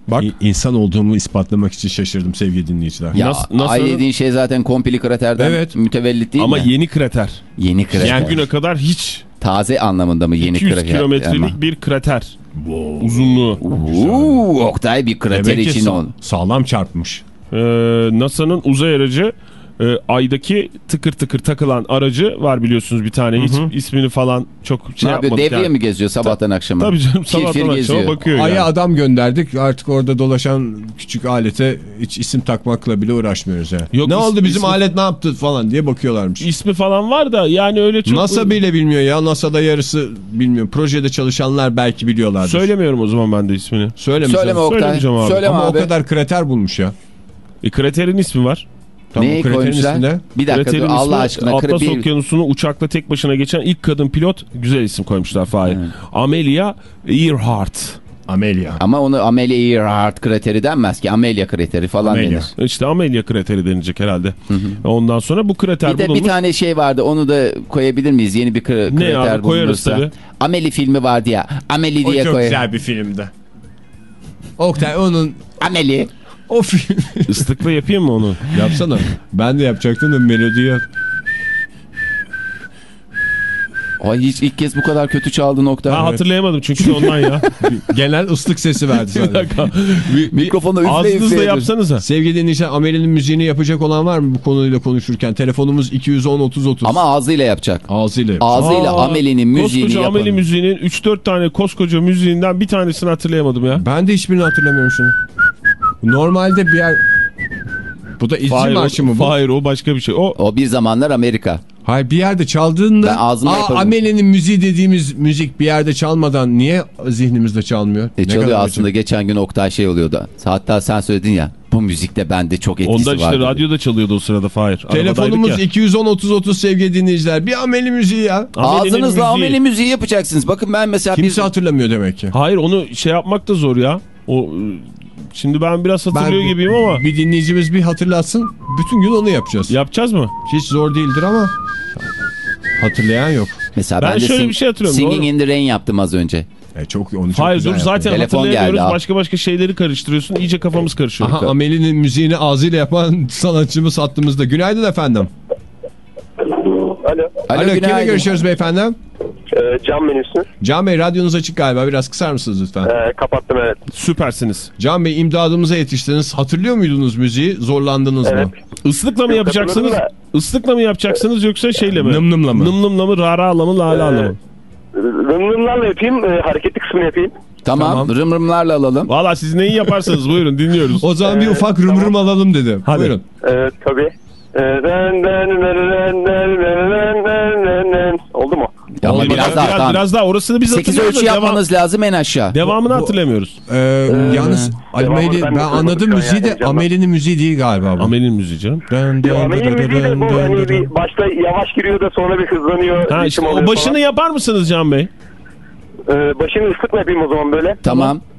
Bak. İ- insan olduğumu ispatlamak için şaşırdım sevgili dinleyiciler. ya Nas- nasıl- ay dediğin şey zaten kompli kraterden Evet. mütevellit değil ama mi? yeni krater. yeni krater. Yani güne kadar hiç Taze anlamında mı yeni 200 krater? kilometrelik Ama- bir krater. Uzunluğu. Uuu, Oktay bir krater Demek için sa- on. sağlam çarpmış. Ee, NASA'nın uzay aracı e, aydaki tıkır tıkır takılan aracı var biliyorsunuz bir tane. Hiç ismini falan çok şey Ne yapıyor? yapmadık Devriye yani. mi geziyor sabahtan akşama? Tabii canım Kirfir sabahtan akşama geziyor. bakıyor Ay'a yani. adam gönderdik artık orada dolaşan küçük alete hiç isim takmakla bile uğraşmıyoruz yani. Yok, ne oldu bizim ismi- alet ne yaptı falan diye bakıyorlarmış. İsmi falan var da yani öyle çok... NASA bile bilmiyor ya NASA'da yarısı bilmiyor. Projede çalışanlar belki biliyorlardır. Söylemiyorum o zaman ben de ismini. Söyleme. Söyleme Oktay. Söylemeyeceğim abi. Söyleme Ama abi. o kadar krater bulmuş ya. E, kraterin ismi var. Tamam, Neyi o kraterin koymuşlar? isminde. Bir dakika dur Allah aşkına. Atlas bir- Okyanusu'nu uçakla tek başına geçen ilk kadın pilot güzel isim koymuşlar Fahir. Amelia Earhart. Amelia. Ama onu Amelia Earhart krateri denmez ki. Amelia krateri falan Amelia. denir. İşte Amelia krateri denilecek herhalde. Ondan sonra bu krater Bir de bir bulunmuş. tane şey vardı onu da koyabilir miyiz? Yeni bir kra- Ne krater abi, koyarız tabii. Ameli filmi vardı ya. Ameli O diye çok koy. güzel bir filmdi. Oktay onun Ameli. O film. Islıkla yapayım mı onu? Yapsana. Ben de yapacaktım da melodiyi yap. Ay hiç ilk kez bu kadar kötü çaldı nokta. Ben hatırlayamadım çünkü ondan ya. Genel ıslık sesi verdi dakika. Mikrofonu üfle Ağzınızla üfle. yapsanıza. Sevgili dinleyiciler Amelie'nin müziğini yapacak olan var mı bu konuyla konuşurken? Telefonumuz 210-30-30. Ama ağzıyla yapacak. Ağzıyla yap. Ağzıyla Aa, Ameli'nin müziğini Koskoca yapalım. Ameli müziğinin 3-4 tane koskoca müziğinden bir tanesini hatırlayamadım ya. Ben de hiçbirini hatırlamıyorum şunu. Normalde bir yer... Bu da izci marşı mı bu? Fahir o başka bir şey. O O bir zamanlar Amerika. Hayır bir yerde çaldığında... Ben Aa, yaparım. Amelie'nin müziği dediğimiz müzik bir yerde çalmadan niye zihnimizde çalmıyor? E, Ne çalıyor aslında geçen gün Oktay şey oluyordu. Hatta sen söyledin ya bu müzikte bende çok etkisi onda var. işte dedi. radyoda çalıyordu o sırada Fahir. Telefonumuz Arabadaydık ya. 210-30-30 sevgili dinleyiciler. Bir Amelie müziği ya. Amelie'nin Ağzınızla müziği. Ameli müziği yapacaksınız. Bakın ben mesela Kimse bir... hatırlamıyor demek ki. Hayır onu şey yapmak da zor ya. O Şimdi ben biraz hatırlıyor Ben- gibiyim ama Bir dinleyicimiz bir hatırlatsın. Bütün gün onu yapacağız. yapacağız mı? Hiç zor değildir ama hatırlayan yok. Mesela Ben ben, de şöyle sing- bir şey hatırlıyorum, Singing doğru. in the Rain yaptım az önce. E çok onu çok Hayır dur zaten Telefon hatırlayamıyoruz. geldi. Başka başka şeyleri karıştırıyorsun. İyice kafamız karışıyor. Aha Amelie'nin müziğini ağzıyla yapan sanatçımız hattımızda. Günaydın efendim. Alo. Alo, kimle günaydın. görüşüyoruz beyefendi? Ee, cam menüsü. Can Bey radyonuz açık galiba. Biraz kısar mısınız lütfen? Ee, kapattım evet. Süpersiniz. Can Bey imdadımıza yetiştiniz. Hatırlıyor muydunuz müziği? Zorlandınız Evet. mı? Islıkla mı Yok, yapacaksınız? Islıkla mı yapacaksınız yoksa şeyle mi? Nım nımla mı? Nım nımla mı, ra ra mı, la la Ee, mı? Rımrımlarla yapayım. e, hareketli kısmını yapayım. Tamam, Tamam. rımrımlarla alalım. Valla siz neyi yaparsanız buyurun dinliyoruz. O zaman bir Ee, ufak rım rım alalım dedim. Hadi. Buyurun. Ee, tabii. Oldu mu? Ama biraz, biraz daha, biraz, biraz daha orasını biz 8 hatırlıyoruz. 8 ölçü yapmanız devam, lazım en aşağı. Devamını bu, hatırlamıyoruz. E, ee, ee, yalnız Ameli, ben anladım müziği de Ameli'nin müziği değil galiba bu. Ameli'nin müziği canım. Dön, Ameli'nin müziği de bu hani bir başta yavaş giriyor da sonra bir hızlanıyor. Ha, işte, o başını falan. yapar mısınız Can Bey? Ee, başını ısıtma o zaman böyle. Tamam. tamam.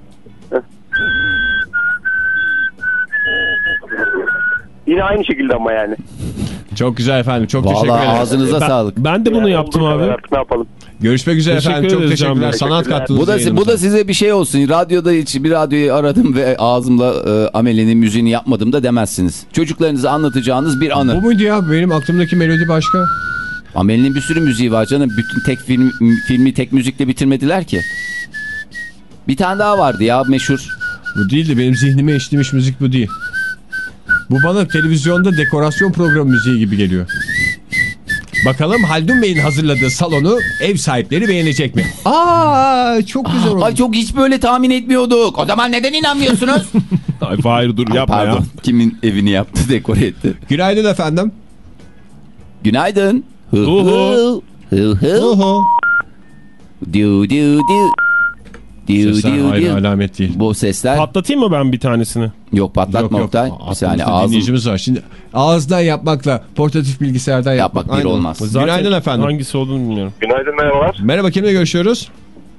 Yine aynı şekilde ama yani. Çok güzel efendim. Çok teşekkür Vallahi ederim. ağzınıza Ben- sağlık. Ben de bunu yaptım Olduğu kadar abi. Artık ne yapalım? Görüşmek üzere Teşekkür efendim. Çok teşekkürler. Sanat kattınız. Bu da, bu da size bir şey olsun. Radyoda hiç bir radyoyu aradım ve ağzımla e, Amelie'nin müziğini yapmadım da demezsiniz. Çocuklarınıza anlatacağınız bir Bu anı. muydu ya? Benim aklımdaki melodi başka. Amelie'nin bir sürü müziği var canım. Bütün tek film, filmi tek müzikle bitirmediler ki. Bir tane daha vardı ya meşhur. Bu değil de benim zihnime işlemiş müzik bu değil. Bu bana televizyonda dekorasyon programı müziği gibi geliyor. Bakalım Haldun Bey'in hazırladığı salonu ev sahipleri beğenecek mi? Aa çok güzel oldu. Ay çok hiç böyle tahmin etmiyorduk. O zaman neden inanmıyorsunuz? Ay Fahir dur yapma Pardon. ya. Kimin evini yaptı dekore etti. Günaydın efendim. Günaydın. Hı Hu hu. Hı hı. Oho. Diu diu diu. Diu Sesler diu ayrı diu. alamet değil. Bu sesler Patlatayım mı ben bir tanesini? yok patlatma Oktay. Bir saniye ağzım. dinleyicimiz var. Şimdi ağızdan yapmakla portatif bilgisayardan yapmak, Yapmak bir olmaz. Günaydın efendim. Hangisi olduğunu bilmiyorum. Günaydın merhabalar. Merhaba kimle görüşüyoruz?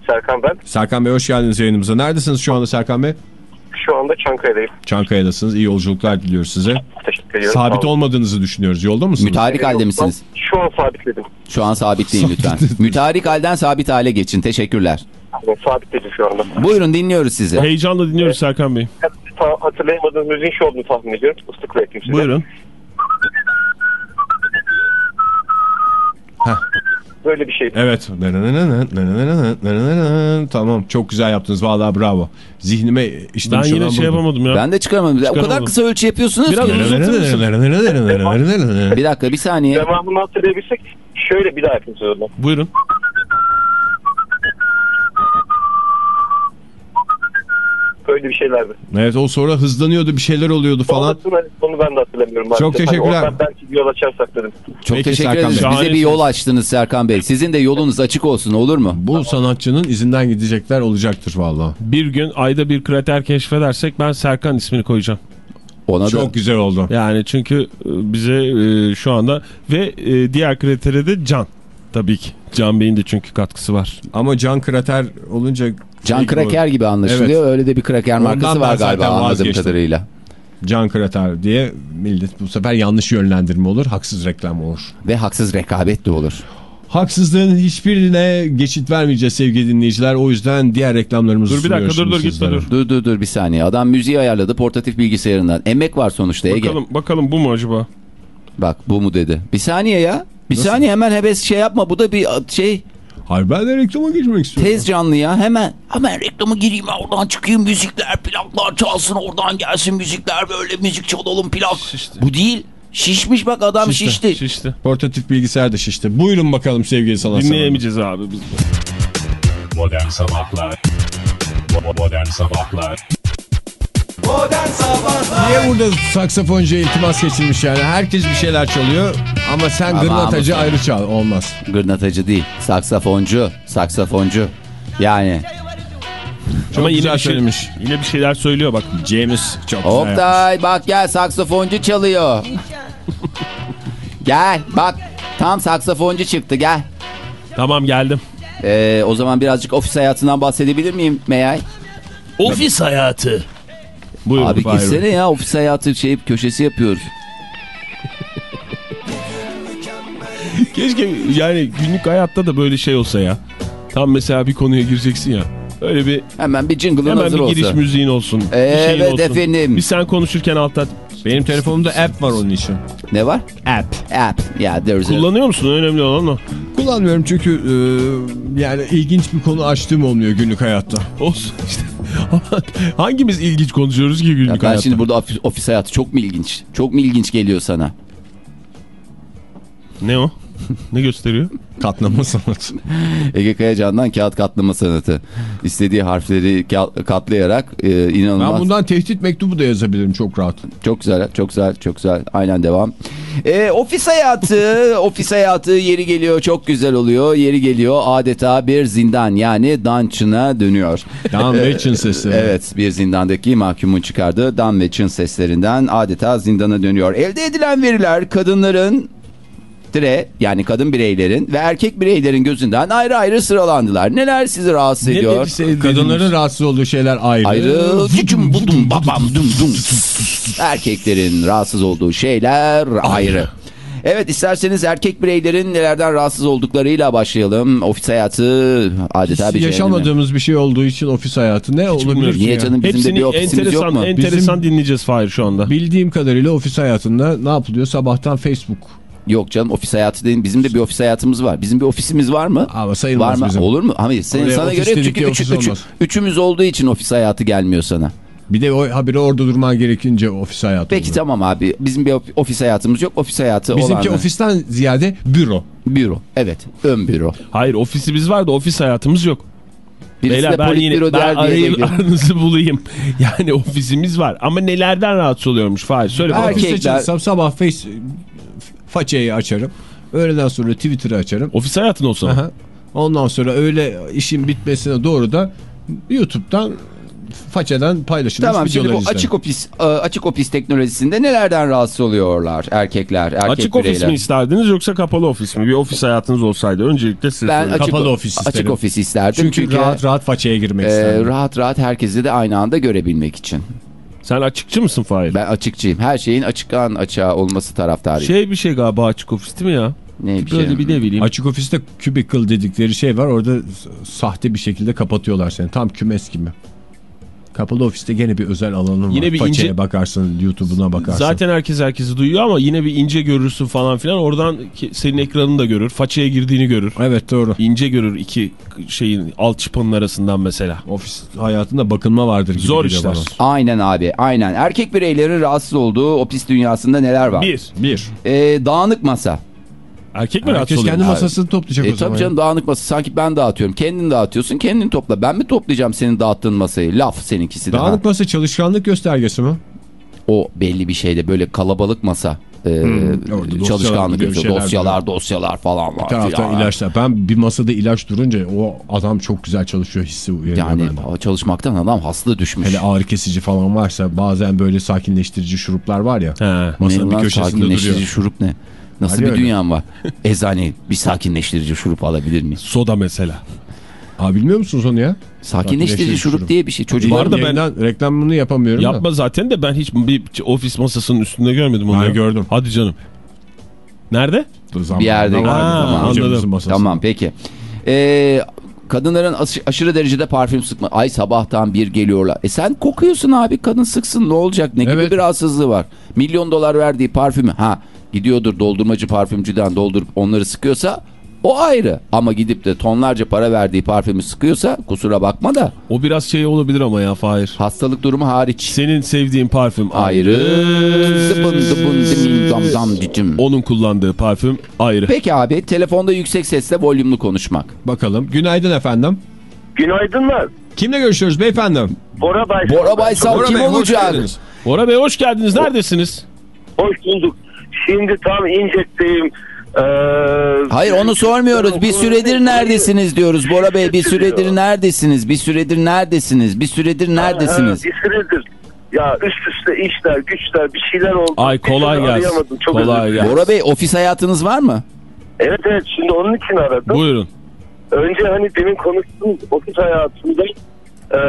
Serkan ben. Serkan Bey hoş geldiniz yayınımıza. Neredesiniz şu anda Serkan Bey? Şu anda Çankaya'dayım. Çankaya'dasınız. İyi yolculuklar diliyoruz size. Teşekkür ediyorum. Sabit olmadığınızı düşünüyoruz. Yolda mısınız? Mütarik halde misiniz? Şu an sabitledim. Şu an sabitleyin lütfen. Mütarik halden sabit hale geçin. Teşekkürler. Sabitledim şu anda. Buyurun dinliyoruz sizi. Heyecanla dinliyoruz Serkan Bey. Hatırlayamadığınız müziğin şu olduğunu tahmin ediyorum. Islıkla yapayım size. Buyurun. Böyle bir şey. Evet. Tamam çok güzel yaptınız. Vallahi bravo. Zihnime Ben işlemiş yine şey yapamadım ya. Ben de çıkaramadım. O kadar kısa ölçü yapıyorsunuz Biraz ki. Bir dakika bir saniye. Devamını hatırlayabilsek şöyle bir daha yapayım. Buyurun. Böyle bir şeylerdi. Evet o sonra hızlanıyordu bir şeyler oluyordu falan. Onu ben de hatırlamıyorum. maalesef. Çok teşekkürler. Hani oradan belki bir yol açarsak dedim. Çok Peki teşekkür ederiz. Bize bir yol açtınız Serkan Bey. Sizin de yolunuz açık olsun olur mu? Bu sanatçının izinden gidecekler olacaktır vallahi. Bir gün ayda bir krater keşfedersek ben Serkan ismini koyacağım. Ona da Çok güzel oldu. Yani çünkü e, bize e, şu anda ve e, diğer kratere de Can. Tabii ki. Can Bey'in de çünkü katkısı var. Ama can krater olunca... Can gibi Kraker gibi anlaşılıyor. Öyle de bir kraker Ondan markası ben var galiba anladığım vazgeçtim. kadarıyla. Can krater diye millet bu sefer yanlış yönlendirme olur. Haksız reklam olur. Ve haksız rekabet de olur. Haksızlığın hiçbirine geçit vermeyeceğiz sevgili dinleyiciler. O yüzden diğer reklamlarımızı Dur bir dakika, dur, dur, gitme, Dur dur dur bir saniye. Adam müziği ayarladı portatif bilgisayarından. Emek var sonuçta Ege. Bakalım bakalım bu mu acaba? Bak bu mu dedi. Bir saniye ya. Bir saniye hemen heves şey yapma. Bu da bir şey Hayır ben de reklama geçmek istiyorum. tez canlı ya. Hemen hemen reklama gireyim oradan çıkayım müzikler plaklar çalsın oradan gelsin müzikler böyle müzik çalalım plak. Şişti. Bu değil. Şişmiş bak adam şişti. Şişti. Portatif bilgisayar da şişti. Buyurun bakalım sevgili sanatseverler. Dinleyemeyeceğiz abi biz. Modern Sabahlar Bo- Modern Sabahlar Niye burada saksafoncuya iltimas geçilmiş yani? Herkes bir şeyler çalıyor ama sen Ama gırnatacı ama- ayrı çal. Olmaz. Gırnatacı değil. Saksafoncu. Saksafoncu. Yani. Çok Ama yine bir şey, söylemiş. Yine bir şeyler söylüyor bak. James çok güzel yapmış. Oktay bak gel saksafoncu çalıyor. gel bak tam saksafoncu çıktı gel. Tamam geldim. Ee, o zaman birazcık ofis hayatından bahsedebilir miyim Meyay? Ofis hayatı. Buyurun. Abi Fahir gitsene ya ofis hayatı şey köşesi yapıyoruz. Keşke yani günlük hayatta da böyle şey olsa ya. Tam mesela bir konuya gireceksin ya. Öyle bir Hemen bir jingle'ın hemen hazır bir giriş olsa. müziğin olsun. bir Evet olsun. efendim. Bir sen konuşurken altta Benim telefonumda app var onun için. Ne var? App. App. Ya there's a... kullanıyor musun? Önemli olan o. Kullanmıyorum çünkü e, yani ilginç bir konu açtığım olmuyor günlük hayatta. Olsun işte. Hangimiz ilginç konuşuyoruz ki Ya günlük ben hayatta? şimdi burada ofis, ofis hayatı çok mu ilginç? Çok mu ilginç geliyor sana? Ne o? ne gösteriyor? Katlama sanatı. Ege Kayacan'dan kağıt katlama sanatı. İstediği harfleri ka- katlayarak e, inanılmaz. Ben bundan tehdit mektubu da yazabilirim çok rahat. Çok güzel, çok güzel, çok güzel. Aynen devam. Ee, ofis hayatı, ofis hayatı yeri geliyor çok güzel oluyor. Yeri geliyor adeta bir zindan yani dançına dönüyor. Dan ve çın sesleri. Evet bir zindandaki mahkumun çıkardığı dan ve çın seslerinden adeta zindana dönüyor. Elde edilen veriler kadınların dire yani kadın bireylerin ve erkek bireylerin gözünden ayrı ayrı sıralandılar. Neler sizi rahatsız ediyor? Kadınların rahatsız olduğu şeyler ayrı. Ayrı cücüm budum babam dum dum. Erkeklerin rahatsız olduğu şeyler ayrı. Evet isterseniz erkek bireylerin nelerden rahatsız olduklarıyla başlayalım. Ofis hayatı adeta bir Hiç cehennem. yaşamadığımız bir şey olduğu için ofis hayatı ne olabilir bilmiyorum. ki Niye canım bizim de Hepsini bir ofisimiz yok enteresan, mu? enteresan dinleyeceğiz Fahir şu anda. Bildiğim kadarıyla ofis hayatında ne yapılıyor? Sabahtan Facebook. Yok canım ofis hayatı değil. Bizim de bir ofis hayatımız var. Bizim bir ofisimiz var mı? Ama Var sayılmaz mı? bizim. Olur mu? Hayır sen, Oraya sana göre çünkü üç, ofis üç- olmaz. üçümüz olduğu için ofis hayatı gelmiyor sana. Bir de o habire orada durman gerekince ofis hayatı Peki oluyor. tamam abi. Bizim bir of- ofis hayatımız yok. Ofis hayatı Bizimki olan ofisten ziyade büro. büro. Evet. Ön büro. Hayır ofisimiz var da ofis hayatımız yok. Birisi Beyler de ben yine ben geliyor. aranızı bulayım. Yani ofisimiz var ama nelerden rahatsız oluyormuş Fahir söyle. Erkekler- ofiste çalışsam sabah face, façayı açarım. Öğleden sonra Twitter'ı açarım. Ofis hayatın olsa? Aha. Ondan sonra öyle işin bitmesine doğru da YouTube'dan façadan paylaşılmış Tamam şimdi videolar bu izlerim. açık ofis e, açık ofis teknolojisinde nelerden rahatsız oluyorlar erkekler, erkek Açık ofis bireyler? mi isterdiniz yoksa kapalı ofis mi? Bir ofis hayatınız olsaydı öncelikle size Ben açık, Kapalı ofis açık isterim. ofis isterdim Çünkü, çünkü, rahat rahat façaya girmek e, isterim. rahat rahat herkesi de aynı anda görebilmek için. Sen açıkçı mısın Fahir? Ben açıkçıyım. Her şeyin açıktan açığa olması taraftarıyım. Şey bir şey galiba açık ofis değil mi ya? ne bir şey? Böyle bir ne bileyim. Açık ofiste cubicle dedikleri şey var. Orada sahte bir şekilde kapatıyorlar seni. Tam kümes gibi. Kapalı ofiste gene bir özel alanın Yine var. bir Façaya ince- bakarsın, YouTube'una bakarsın. Zaten herkes herkesi duyuyor ama yine bir ince görürsün falan filan. Oradan senin ekranını da görür. Façaya girdiğini görür. Evet doğru. İnce görür iki şeyin alt çıpanın arasından mesela. Ofis hayatında bakılma vardır gibi Zor işler. bana. Aynen abi aynen. Erkek bireylerin rahatsız olduğu ofis dünyasında neler var? Bir. Bir. E, dağınık masa. Erkek mi rahatsız oluyor? kendi masasını toplayacak E o zaman. tabii canım dağınık masa. Sanki ben dağıtıyorum. Kendin dağıtıyorsun kendin topla. Ben mi toplayacağım senin dağıttığın masayı? Laf seninkisi de. ha. Dağınık masa çalışkanlık göstergesi mi? O belli bir şeyde böyle kalabalık masa. E, dosyalar çalışkanlık şeyler Dosyalar dosyalar falan var. Bir taraftan filan. ilaçlar. Ben bir masada ilaç durunca o adam çok güzel çalışıyor hissi uyanıyor Yani bende. o çalışmaktan adam hasta düşmüş. Hele ağrı kesici falan varsa bazen böyle sakinleştirici şuruplar var ya. He. Masanın ne bir köşesinde sakinleştirici duruyor. şurup ne? Nasıl Hadi bir öyle. dünyam var? Eczane bir sakinleştirici şurup alabilir miyim? Soda mesela. Aa bilmiyor musunuz onu ya? Sakinleştirici Sakinleştirici şurup şurup. diye bir şey. Var Çocuklar da ben- Yayından reklamını yapamıyorum da. Yapma zaten de ben hiç bir ofis masasının üstünde görmedim onu. Ben gördüm. Hadi canım. Nerede? Zamanında bir yerde. Ha, zaman anladım. Tamam peki. Ee, kadınların aş- aşırı derecede parfüm sıkma. Ay sabahtan bir geliyorlar. E sen kokuyorsun abi kadın sıksın ne olacak? Ne gibi Evet. bir rahatsızlığı var? Milyon dolar verdiği parfümü. Ha gidiyordur doldurmacı parfümcüden doldurup onları sıkıyorsa o ayrı. Ama gidip de tonlarca para verdiği parfümü sıkıyorsa kusura bakma da O biraz şey olabilir ama ya Fahir. hastalık durumu hariç. Senin sevdiğin parfüm Ayrı. Zıbın zıbın zımin dam dam cicim. Onun kullandığı parfüm ayrı. Peki abi telefonda yüksek sesle volümlü konuşmak. Bakalım. Günaydın efendim. Günaydınlar. Kimle görüşüyoruz beyefendi? Bora Baysal. Bora Baysal Bora kim Bey, hoş olacak? geldiniz. Bora Bey hoş geldiniz. Neredesiniz? Hoş bulduk. Şimdi tam İncek'teyim. Ee, Hayır onu sormuyoruz. Bir süredir neredesiniz diyoruz. Bora Bey bir süredir neredesiniz? Bir süredir neredesiniz? Bir süredir neredesiniz? Ha, bir süredir. Ya üst üste işler, güçler, bir şeyler oldu. Ay Bir kolay gelsin. Çok Kolay gelsin. Bora Bey ofis hayatınız var mı? Evet evet şimdi onun için aradım. Buyurun. Önce hani demin konuştuğumuz ofis hayatında e,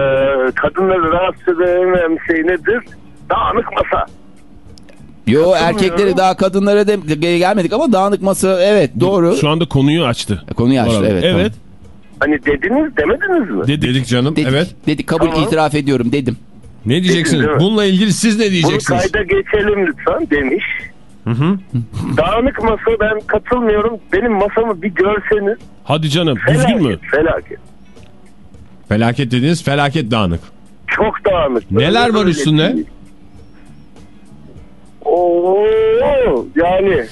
kadınları rahatsız eden şey nedir? Dağınık masa. Yo erkekleri daha kadınlara de gelmedik ama dağınık masa evet doğru. Şu anda konuyu açtı. Konuyu açtı evet. Evet. Hani dediniz demediniz mi? Dedik. Dedik canım. Dedik, Evet. dedik kabul Tamam. itiraf ediyorum dedim. Ne diyeceksiniz? değil mi? Bununla ilgili siz ne Bunu diyeceksiniz? kayda geçelim lütfen demiş. Dağınık masa ben katılmıyorum. Benim masamı bir görseniz Hadi canım. felaket, Düzgün mü? felaket. Felaket dediğiniz felaket dağınık. Çok dağınık. Neler var üstünde? değil. Yani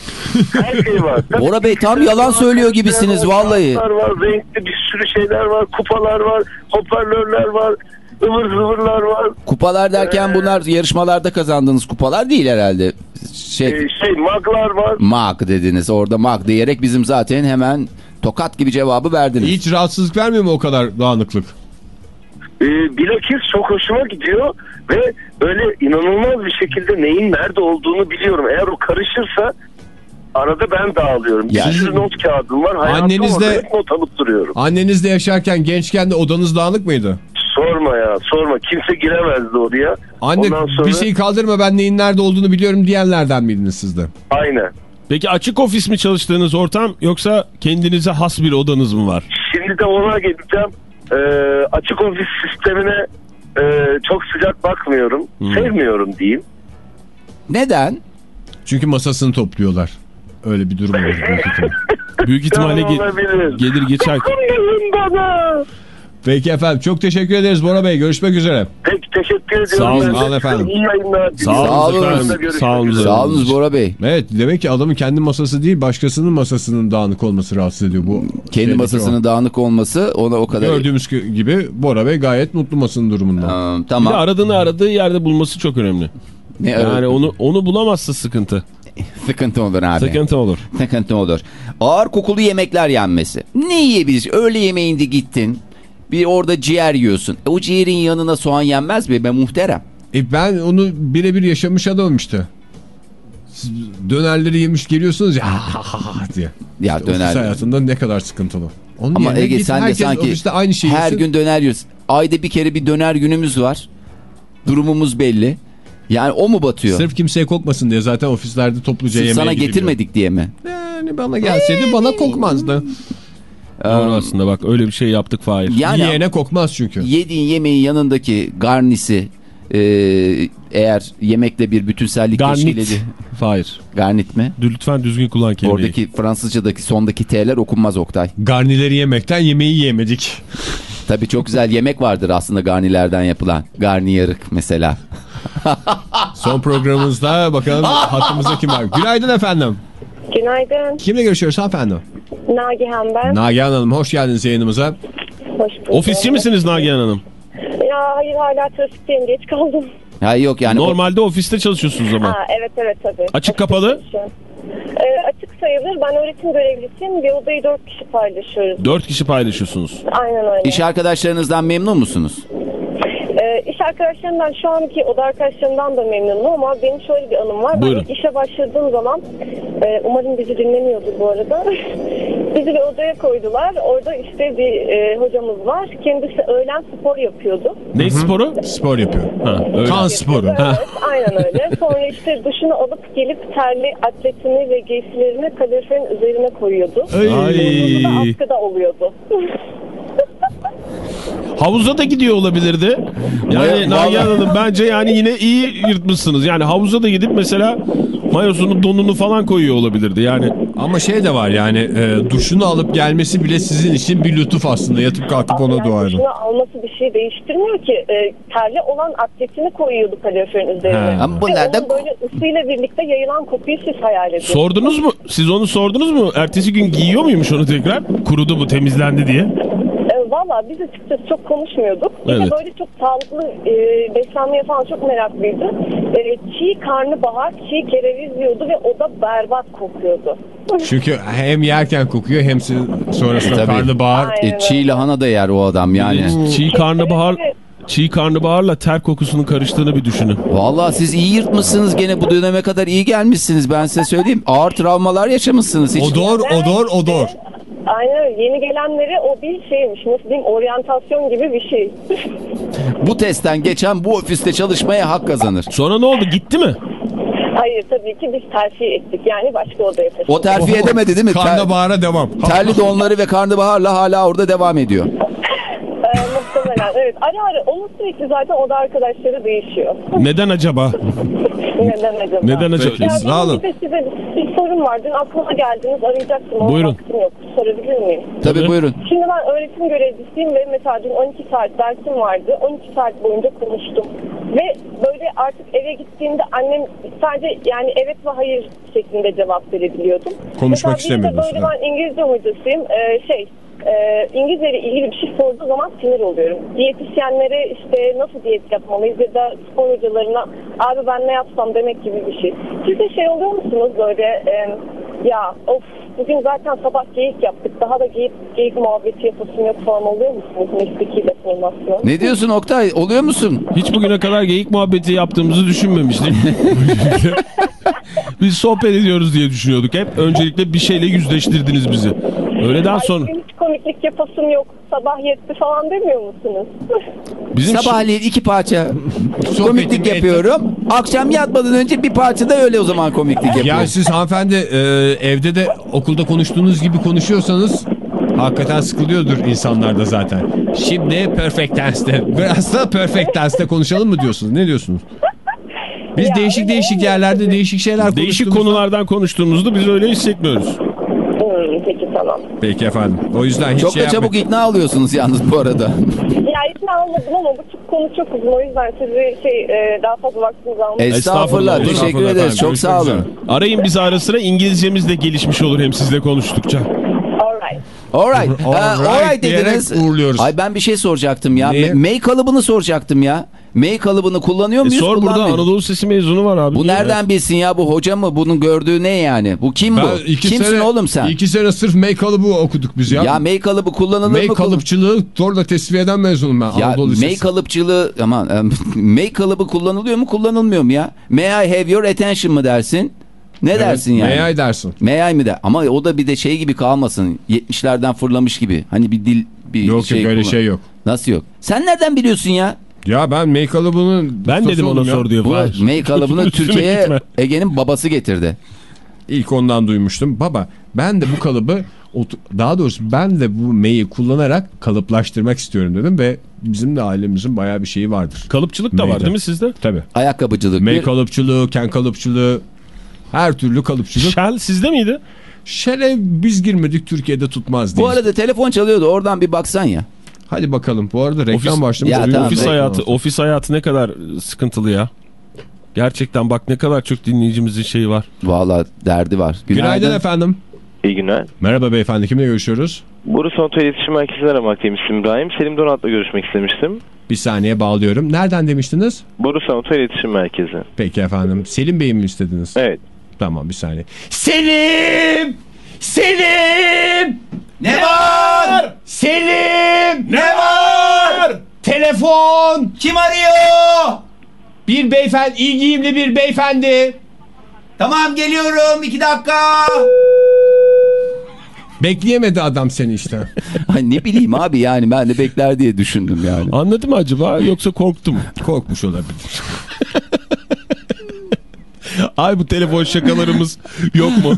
her şey var. Bora Bey tam yalan söylüyor gibisiniz vallahi. var, renkli bir sürü şeyler var, kupalar var, hoparlörler var, ıvır zıvırlar var. Kupalar derken bunlar yarışmalarda kazandığınız kupalar değil herhalde. Şey Ee, şey maglar var. mag dediniz orada mag diyerek bizim zaten hemen tokat gibi cevabı verdiniz. Hiç rahatsızlık vermiyor mu o kadar dağınıklık? Ee, bilakis çok hoşuma gidiyor ve böyle inanılmaz bir şekilde neyin nerede olduğunu biliyorum. Eğer o karışırsa arada ben dağılıyorum. Ya- Bir sürü not kağıdım var. Hayatım Annenizle- orada hep not alıp duruyorum. Annenizle yaşarken gençken de odanız dağınık mıydı? Sorma ya sorma. Kimse giremezdi oraya. Anne Ondan sonra bir şey kaldırma ben neyin nerede olduğunu biliyorum diyenlerden miydiniz siz de? aynen. Peki açık ofis mi çalıştığınız ortam yoksa kendinize has bir odanız mı var? Şimdi de ona geleceğim. Ee, açık ofis sistemine e, çok sıcak bakmıyorum. Sevmiyorum diyeyim. Neden? Çünkü masasını topluyorlar. Öyle bir durum olur büyük ihtimal. Büyük ihtimalle ge- olabilir. gelir geçer. Dokunmayın bana. Peki efendim çok teşekkür ederiz Bora Bey. Görüşmek üzere. Peki teşekkür ediyorum. Sağ olun, sağ olun efendim. İyi yayınlar. Sağ olun Sağ olun. efendim. Sağ olun. Sağ olun Bora Bey. Evet demek ki adamın kendi masası değil başkasının masasının dağınık olması rahatsız ediyor bu. Kendi masasının dağınık olması ona o kadar... Gördüğümüz gibi Bora Bey gayet mutlu masanın durumundan. Aa, Bir tamam. aradığını aradığı yerde bulması çok önemli. Ne, Yani onu onu bulamazsa sıkıntı. Sıkıntı olur abi. Sıkıntı olur. Sıkıntı olur. Ağır kokulu yemekler yenmesi. Ne yiyebiliriz? Öğle yemeğinde gittin. Bir orada ciğer yiyorsun. E, o ciğerin yanına soğan yenmez mi? Ben muhterem. E ben onu birebir yaşamış adamım işte. Siz dönerleri yemiş geliyorsunuz ya diye. Ya İşte döner. Hayatında ne kadar sıkıntılı. Onun Ama Ege git, sen de sanki aynı şeyi her yesin. gün döner yiyorsun. Ayda bir kere bir döner günümüz var. Durumumuz belli. Yani o mu batıyor? Sırf kimseye kokmasın diye zaten ofislerde topluca Sırf yemeğe sana gidiliyor. getirmedik diye mi? Yani bana gelseydi bana kokmazdı. Doğru aslında bak öyle bir şey yaptık Fahir. Yani Yiyene kokmaz çünkü. yediğin yemeğin yanındaki garnisi e, eğer yemekle bir bütünsellik teşkil Garnit. ediyor. Fahir. Garnit mi? Lütfen düzgün kullan kelimeyi. Oradaki Fransızcadaki sondaki T'ler okunmaz Oktay. Garnileri yemekten yemeği yemedik. Tabii çok güzel yemek vardır aslında garnilerden yapılan. Garniyarık mesela. Son programımızda bakalım hattımızda kim var. Günaydın efendim. Günaydın. Kimle görüşüyoruz hanımefendi? Nagihan ben. Nagihan Hanım hoş geldiniz yayınımıza. Hoş bulduk. Ofisçi misiniz Nagihan Hanım? Ya hayır hala trafikteyim geç kaldım. Ha yok yani. Normalde ofiste çalışıyorsunuz ama. Ha, evet evet tabii. Açık kapalı? Ee, açık sayılır. Ben öğretim görevlisiyim. Bir odayı dört kişi paylaşıyoruz. Dört kişi paylaşıyorsunuz. Aynen öyle. İş arkadaşlarınızdan memnun musunuz? Ee, iş arkadaşlarımdan şu anki oda arkadaşlarımdan da memnunum ama benim şöyle bir anım var. Buyurun. Ben ilk işe başladığım zaman e, umarım bizi dinlemiyordur bu arada. bizi bir odaya koydular. Orada işte bir e, hocamız var. Kendisi öğlen spor yapıyordu. Ne sporu? Spor yapıyor. Ha, öyle. Kan sporu. Evet, aynen öyle. Sonra işte duşunu alıp gelip terli atletini ve giysilerini kaloriferin üzerine koyuyordu. Ay. Da askıda oluyordu. Havuza da gidiyor olabilirdi. Yani Nagihan Hanım bence yani yine iyi yırtmışsınız. Yani havuza da gidip mesela mayosunu donunu falan koyuyor olabilirdi. Yani Ama şey de var yani e, duşunu alıp gelmesi bile sizin için bir lütuf aslında. Yatıp kalkıp ona yani dua edin. duşunu alması bir şey değiştirmiyor ki. E, terli olan atletini koyuyordu kaloriferin üzerine. Ama bu Ve nereden- onun böyle ısıyla birlikte yayılan kokuyu siz hayal ediyorsunuz. sordunuz mu? Siz onu sordunuz mu? Ertesi gün giyiyor muymuş onu tekrar? Kurudu bu temizlendi diye. E, Valla biz açıkçası çok konuşmuyorduk. Bir Evet. de böyle çok sağlıklı e, beslenmeye falan çok meraklıydı. E, çiğ karnabahar, çiğ kereviz yiyordu ve o da berbat kokuyordu. Çünkü hem yerken kokuyor hem sonrasında Tabii. karnabahar. E, çiğ lahana da yer o adam yani. Çiğ karnabahar çiğ karnabaharla ter kokusunun karıştığını bir düşünün. Vallahi siz iyi yırtmışsınız gene bu döneme kadar iyi gelmişsiniz ben size söyleyeyim. Ağır travmalar yaşamışsınız hiç. Odor, odor, odor. Aynen öyle. Yeni gelenlere o bir şeymiş. Nasıl diyeyim oryantasyon gibi bir şey. Bu testten geçen bu ofiste çalışmaya hak kazanır. Sonra ne oldu? Gitti mi? Hayır tabii ki biz terfi ettik. Yani başka odaya taşıdık. O terfi edemedi değil mi? Karnabahara devam. terli donları ve karnabaharla hala orada devam ediyor. Evet. Ara ara onun sürekli zaten oda arkadaşları değişiyor. Neden acaba? Neden acaba? Neden acaba? Ya Sağ benim olun. bir de size bir sorum var. Dün aklıma geldiniz arayacaktım ama Buyurun. vaktim yok. Sorabilir miyim? Tabii, Tabii. buyurun. Şimdi ben öğretim görevlisiyim ve mesela dün 12 saat dersim vardı. 12 saat boyunca konuştum. Ve böyle artık eve gittiğimde annem sadece yani evet ve hayır şeklinde cevap verebiliyordum. Konuşmak Mesela de istemiyordunuz, Böyle ben İngilizce hocasıyım. Ee, şey e, İngilizce ile ilgili bir şey sorduğu zaman sinir oluyorum. Diyetisyenlere işte nasıl diyet yapmalıyız ya da spor hocalarına abi ben ne yapsam demek gibi bir şey. Siz de şey oluyor musunuz böyle e, ya of bugün zaten sabah geyik yaptık daha da geyik, geyik muhabbeti yapasım yok falan oluyor musunuz mesleki deformasyon? Ne diyorsun Oktay? Oluyor musun? Hiç bugüne kadar geyik muhabbeti yaptığımızı düşünmemiştim. Biz sohbet ediyoruz diye düşünüyorduk hep. Öncelikle bir şeyle yüzleştirdiniz bizi. Öğleden sonra hiç komiklik yapasım yok. sabah yetti falan demiyor musunuz? Bizim Sabahleyin iki parça komiklik yapıyorum. Akşam yatmadan önce bir parça da öyle o zaman komiklik yapıyorum. Yani siz hanımefendi e, evde de okulda konuştuğunuz gibi konuşuyorsanız hakikaten sıkılıyordur insanlar da zaten. Şimdi perfect tense'te biraz da perfect tense'te konuşalım mı diyorsunuz? Ne diyorsunuz? Biz Ya, değişik değişik yerlerde değişik şeyler değişik konulardan konuştuğumuzda biz öyle hissetmiyoruz. Hmm, peki tamam. Peki efendim. O yüzden hiç Çok şey da çabuk yapmayın. ikna alıyorsunuz yalnız bu arada. Ya ikna almadım ama bu çok konu çok uzun. O yüzden sizi şey e, daha fazla vaktinizi almayayım. Estağfurullah. Teşekkür Estağfurullah ederiz. efendim. Çok sağ olun. Arayın bizi ara sıra İngilizcemiz de gelişmiş olur hem sizle konuştukça. Alright. Alright. Alright alright dediniz. uğurluyoruz. Ay ben bir şey soracaktım ya. Neyi? Me- May kalıbını soracaktım ya. May kalıbını kullanıyor E muyuz? sor burada? Anadolu Sesi mezunu var abi. Bu nereden bilsin ya bu hoca mı? Bunun gördüğü ne yani? Bu kim bu? Ben iki Kimsin sene, oğlum sen? İki sene sırf make kalıbı okuduk biz ya. Ya May kalıbı kullanılır May mı? kalıpçılığı zorla tesviyeden mezunum ben. Ya Anadolu May Lisesi. kalıpçılığı aman em, May kalıbı kullanılıyor mu kullanılmıyor mu ya? May I have your attention mı dersin? Ne dersin yani? I dersin. May I mi de? Ama o da bir de şey gibi kalmasın. 70'lerden fırlamış gibi. Hani bir dil bir Yok şey yok öyle kullan- şey yok. Nasıl yok? Sen nereden biliyorsun ya? Ya ben make kalıbının... Ben dedim ona ya. sor diye. Bu. May kalıbını Türkiye'ye. Ege'nin babası getirdi. İlk ondan duymuştum. Baba ben de bu kalıbı daha doğrusu ben de bu May'i kullanarak kalıplaştırmak istiyorum dedim ve bizim de ailemizin bayağı bir şeyi vardır. Kalıpçılık da var Neydi? değil mi sizde? Tabii. Ayakkabıcılık. May Bir- kalıpçılığı, ken kalıpçılığı her türlü kalıpçılık. Shell sizde miydi? Şere biz girmedik Türkiye'de tutmaz diye. Bu arada telefon çalıyordu oradan bir baksan ya. Hadi bakalım bu arada reklam Ofis- başlamış. Ya tamam, ofis reklam hayatı, olsun. ofis hayatı ne kadar sıkıntılı ya. Gerçekten bak ne kadar çok dinleyicimizin şeyi var. Valla derdi var. Günaydın efendim. İyi günler. Merhaba beyefendi kimle görüşüyoruz? Burası Oto İletişim Merkezi'ni aramaktayım isim İbrahim. Selim Donat'la görüşmek istemiştim. Bir saniye bağlıyorum. Nereden demiştiniz? Burası Oto İletişim Merkezi. Peki efendim. Selim Bey'i mi istediniz? Evet. Tamam bir saniye. Selim! Selim! Ne var? Selim! Ne var? Telefon! Kim arıyor? Bir beyefendi, iyi giyimli bir beyefendi. Tamam geliyorum iki dakika. Bekleyemedi adam seni işte. Ay ne bileyim abi yani ben de bekler diye düşündüm yani. Anladı mı acaba yoksa korktu mu? Korkmuş olabilir. Ay bu telefon şakalarımız yok mu?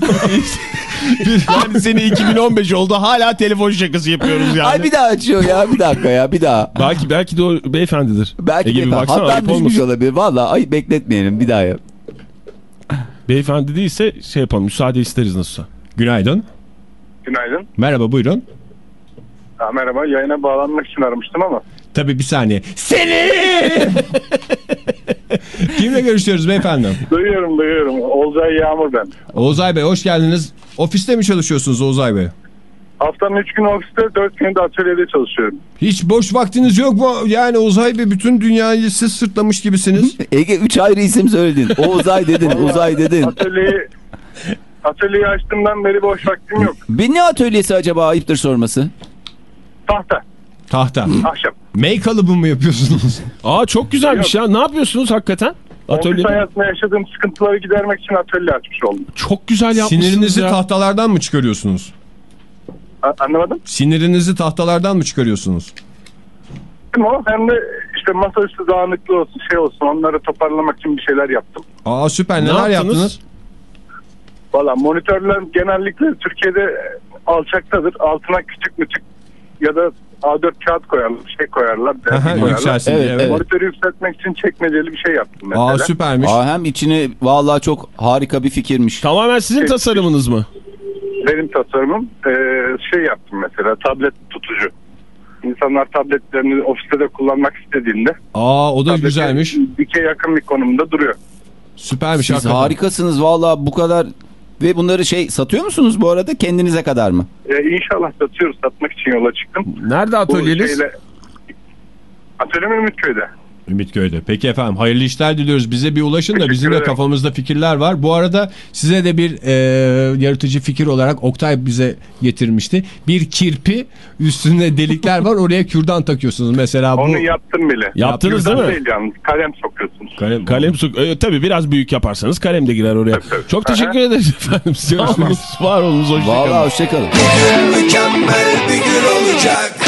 yani sene 2015 oldu hala telefon şakası yapıyoruz yani. Ay bir daha açıyor ya bir dakika ya bir daha. Belki belki de o beyefendidir. Belki Ege de baksana hatta düşmüş olmasın. olabilir. Valla ay bekletmeyelim bir daha yap. Beyefendi değilse şey yapalım müsaade isteriz nasılsa. Günaydın. Günaydın. Merhaba buyurun. Ha, merhaba. Yayına bağlanmak için aramıştım ama. Tabii bir saniye. Selim! Kimle görüşüyoruz beyefendi? Duyuyorum duyuyorum. Olcay Yağmur ben. Oğuzay Bey hoş geldiniz. Ofiste mi çalışıyorsunuz Oğuzay Bey? Haftanın 3 günü ofiste 4 günü de atölyede çalışıyorum. Hiç boş vaktiniz yok mu? Yani Oğuzay Bey bütün dünyayı siz sırtlamış gibisiniz. Ege 3 ayrı isim söyledin. O uzay dedin uzay dedin. Atölyeyi atölyeyi açtığımdan beri boş vaktim yok. Bir ne atölyesi acaba ayıptır sorması? Tahta, Tahta. ahşap. Make kalıbı mı yapıyorsunuz? Aa çok güzelmiş ya. Ne yapıyorsunuz hakikaten? Ofis Atölyede. hayatında yaşadığım sıkıntıları gidermek için atölye açmış oldum. Çok güzel yapmışsınız Sinirinizi ya. tahtalardan mı çıkarıyorsunuz? A- anlamadım. Sinirinizi tahtalardan mı çıkarıyorsunuz? Hem o hem de işte masaüstü dağınıklığı olsun şey olsun onları toparlamak için bir şeyler yaptım. Aa süper Ne neler yaptınız? yaptınız? Valla monitörler genellikle Türkiye'de alçaktadır. Altına küçük küçük ya da A4 kağıt koyarlar, şey koyarlar. Aha, koyarlar. Yükselsin Evet, diye. Evet. Monitörü yükseltmek için çekmeceli bir şey yaptım mesela. Aa süpermiş. Aa, hem içine vallahi çok harika bir fikirmiş. Tamamen sizin tasarımınız mı? Benim tasarımım Ee, şey yaptım mesela tablet tutucu. İnsanlar tabletlerini ofiste de kullanmak istediğinde Aa o da güzelmiş. dike yakın bir konumda duruyor. Süpermiş Siz hakikaten. harikasınız vallahi bu kadar. Ve bunları şey satıyor musunuz bu arada kendinize kadar mı? Ee, inşallah satıyoruz. Satmak için yola çıktım. Nerede atölyeniz? şeyle- Atölyem Ümitköy'de. Ümitköy'de. Peki efendim hayırlı işler diliyoruz. Bize bir ulaşın da bizim de kafamızda fikirler var. Bu arada size de bir e, yaratıcı fikir olarak Oktay bize getirmişti. Bir kirpi üstünde delikler var oraya kürdan takıyorsunuz. Mesela bu... Onu yaptım bile. Yaptınız Kürdan değil mi? yalnız. Kalem sokuyorsunuz. Kalem, Kalem su e, tabii biraz büyük yaparsanız kalem de girer oraya. Tabii, tabii. Çok teşekkür ederiz efendim. Sağ olun, var olunuz, hoşçakalın. Vallahi hoşçakalın. Mükemmel bir gün olacak.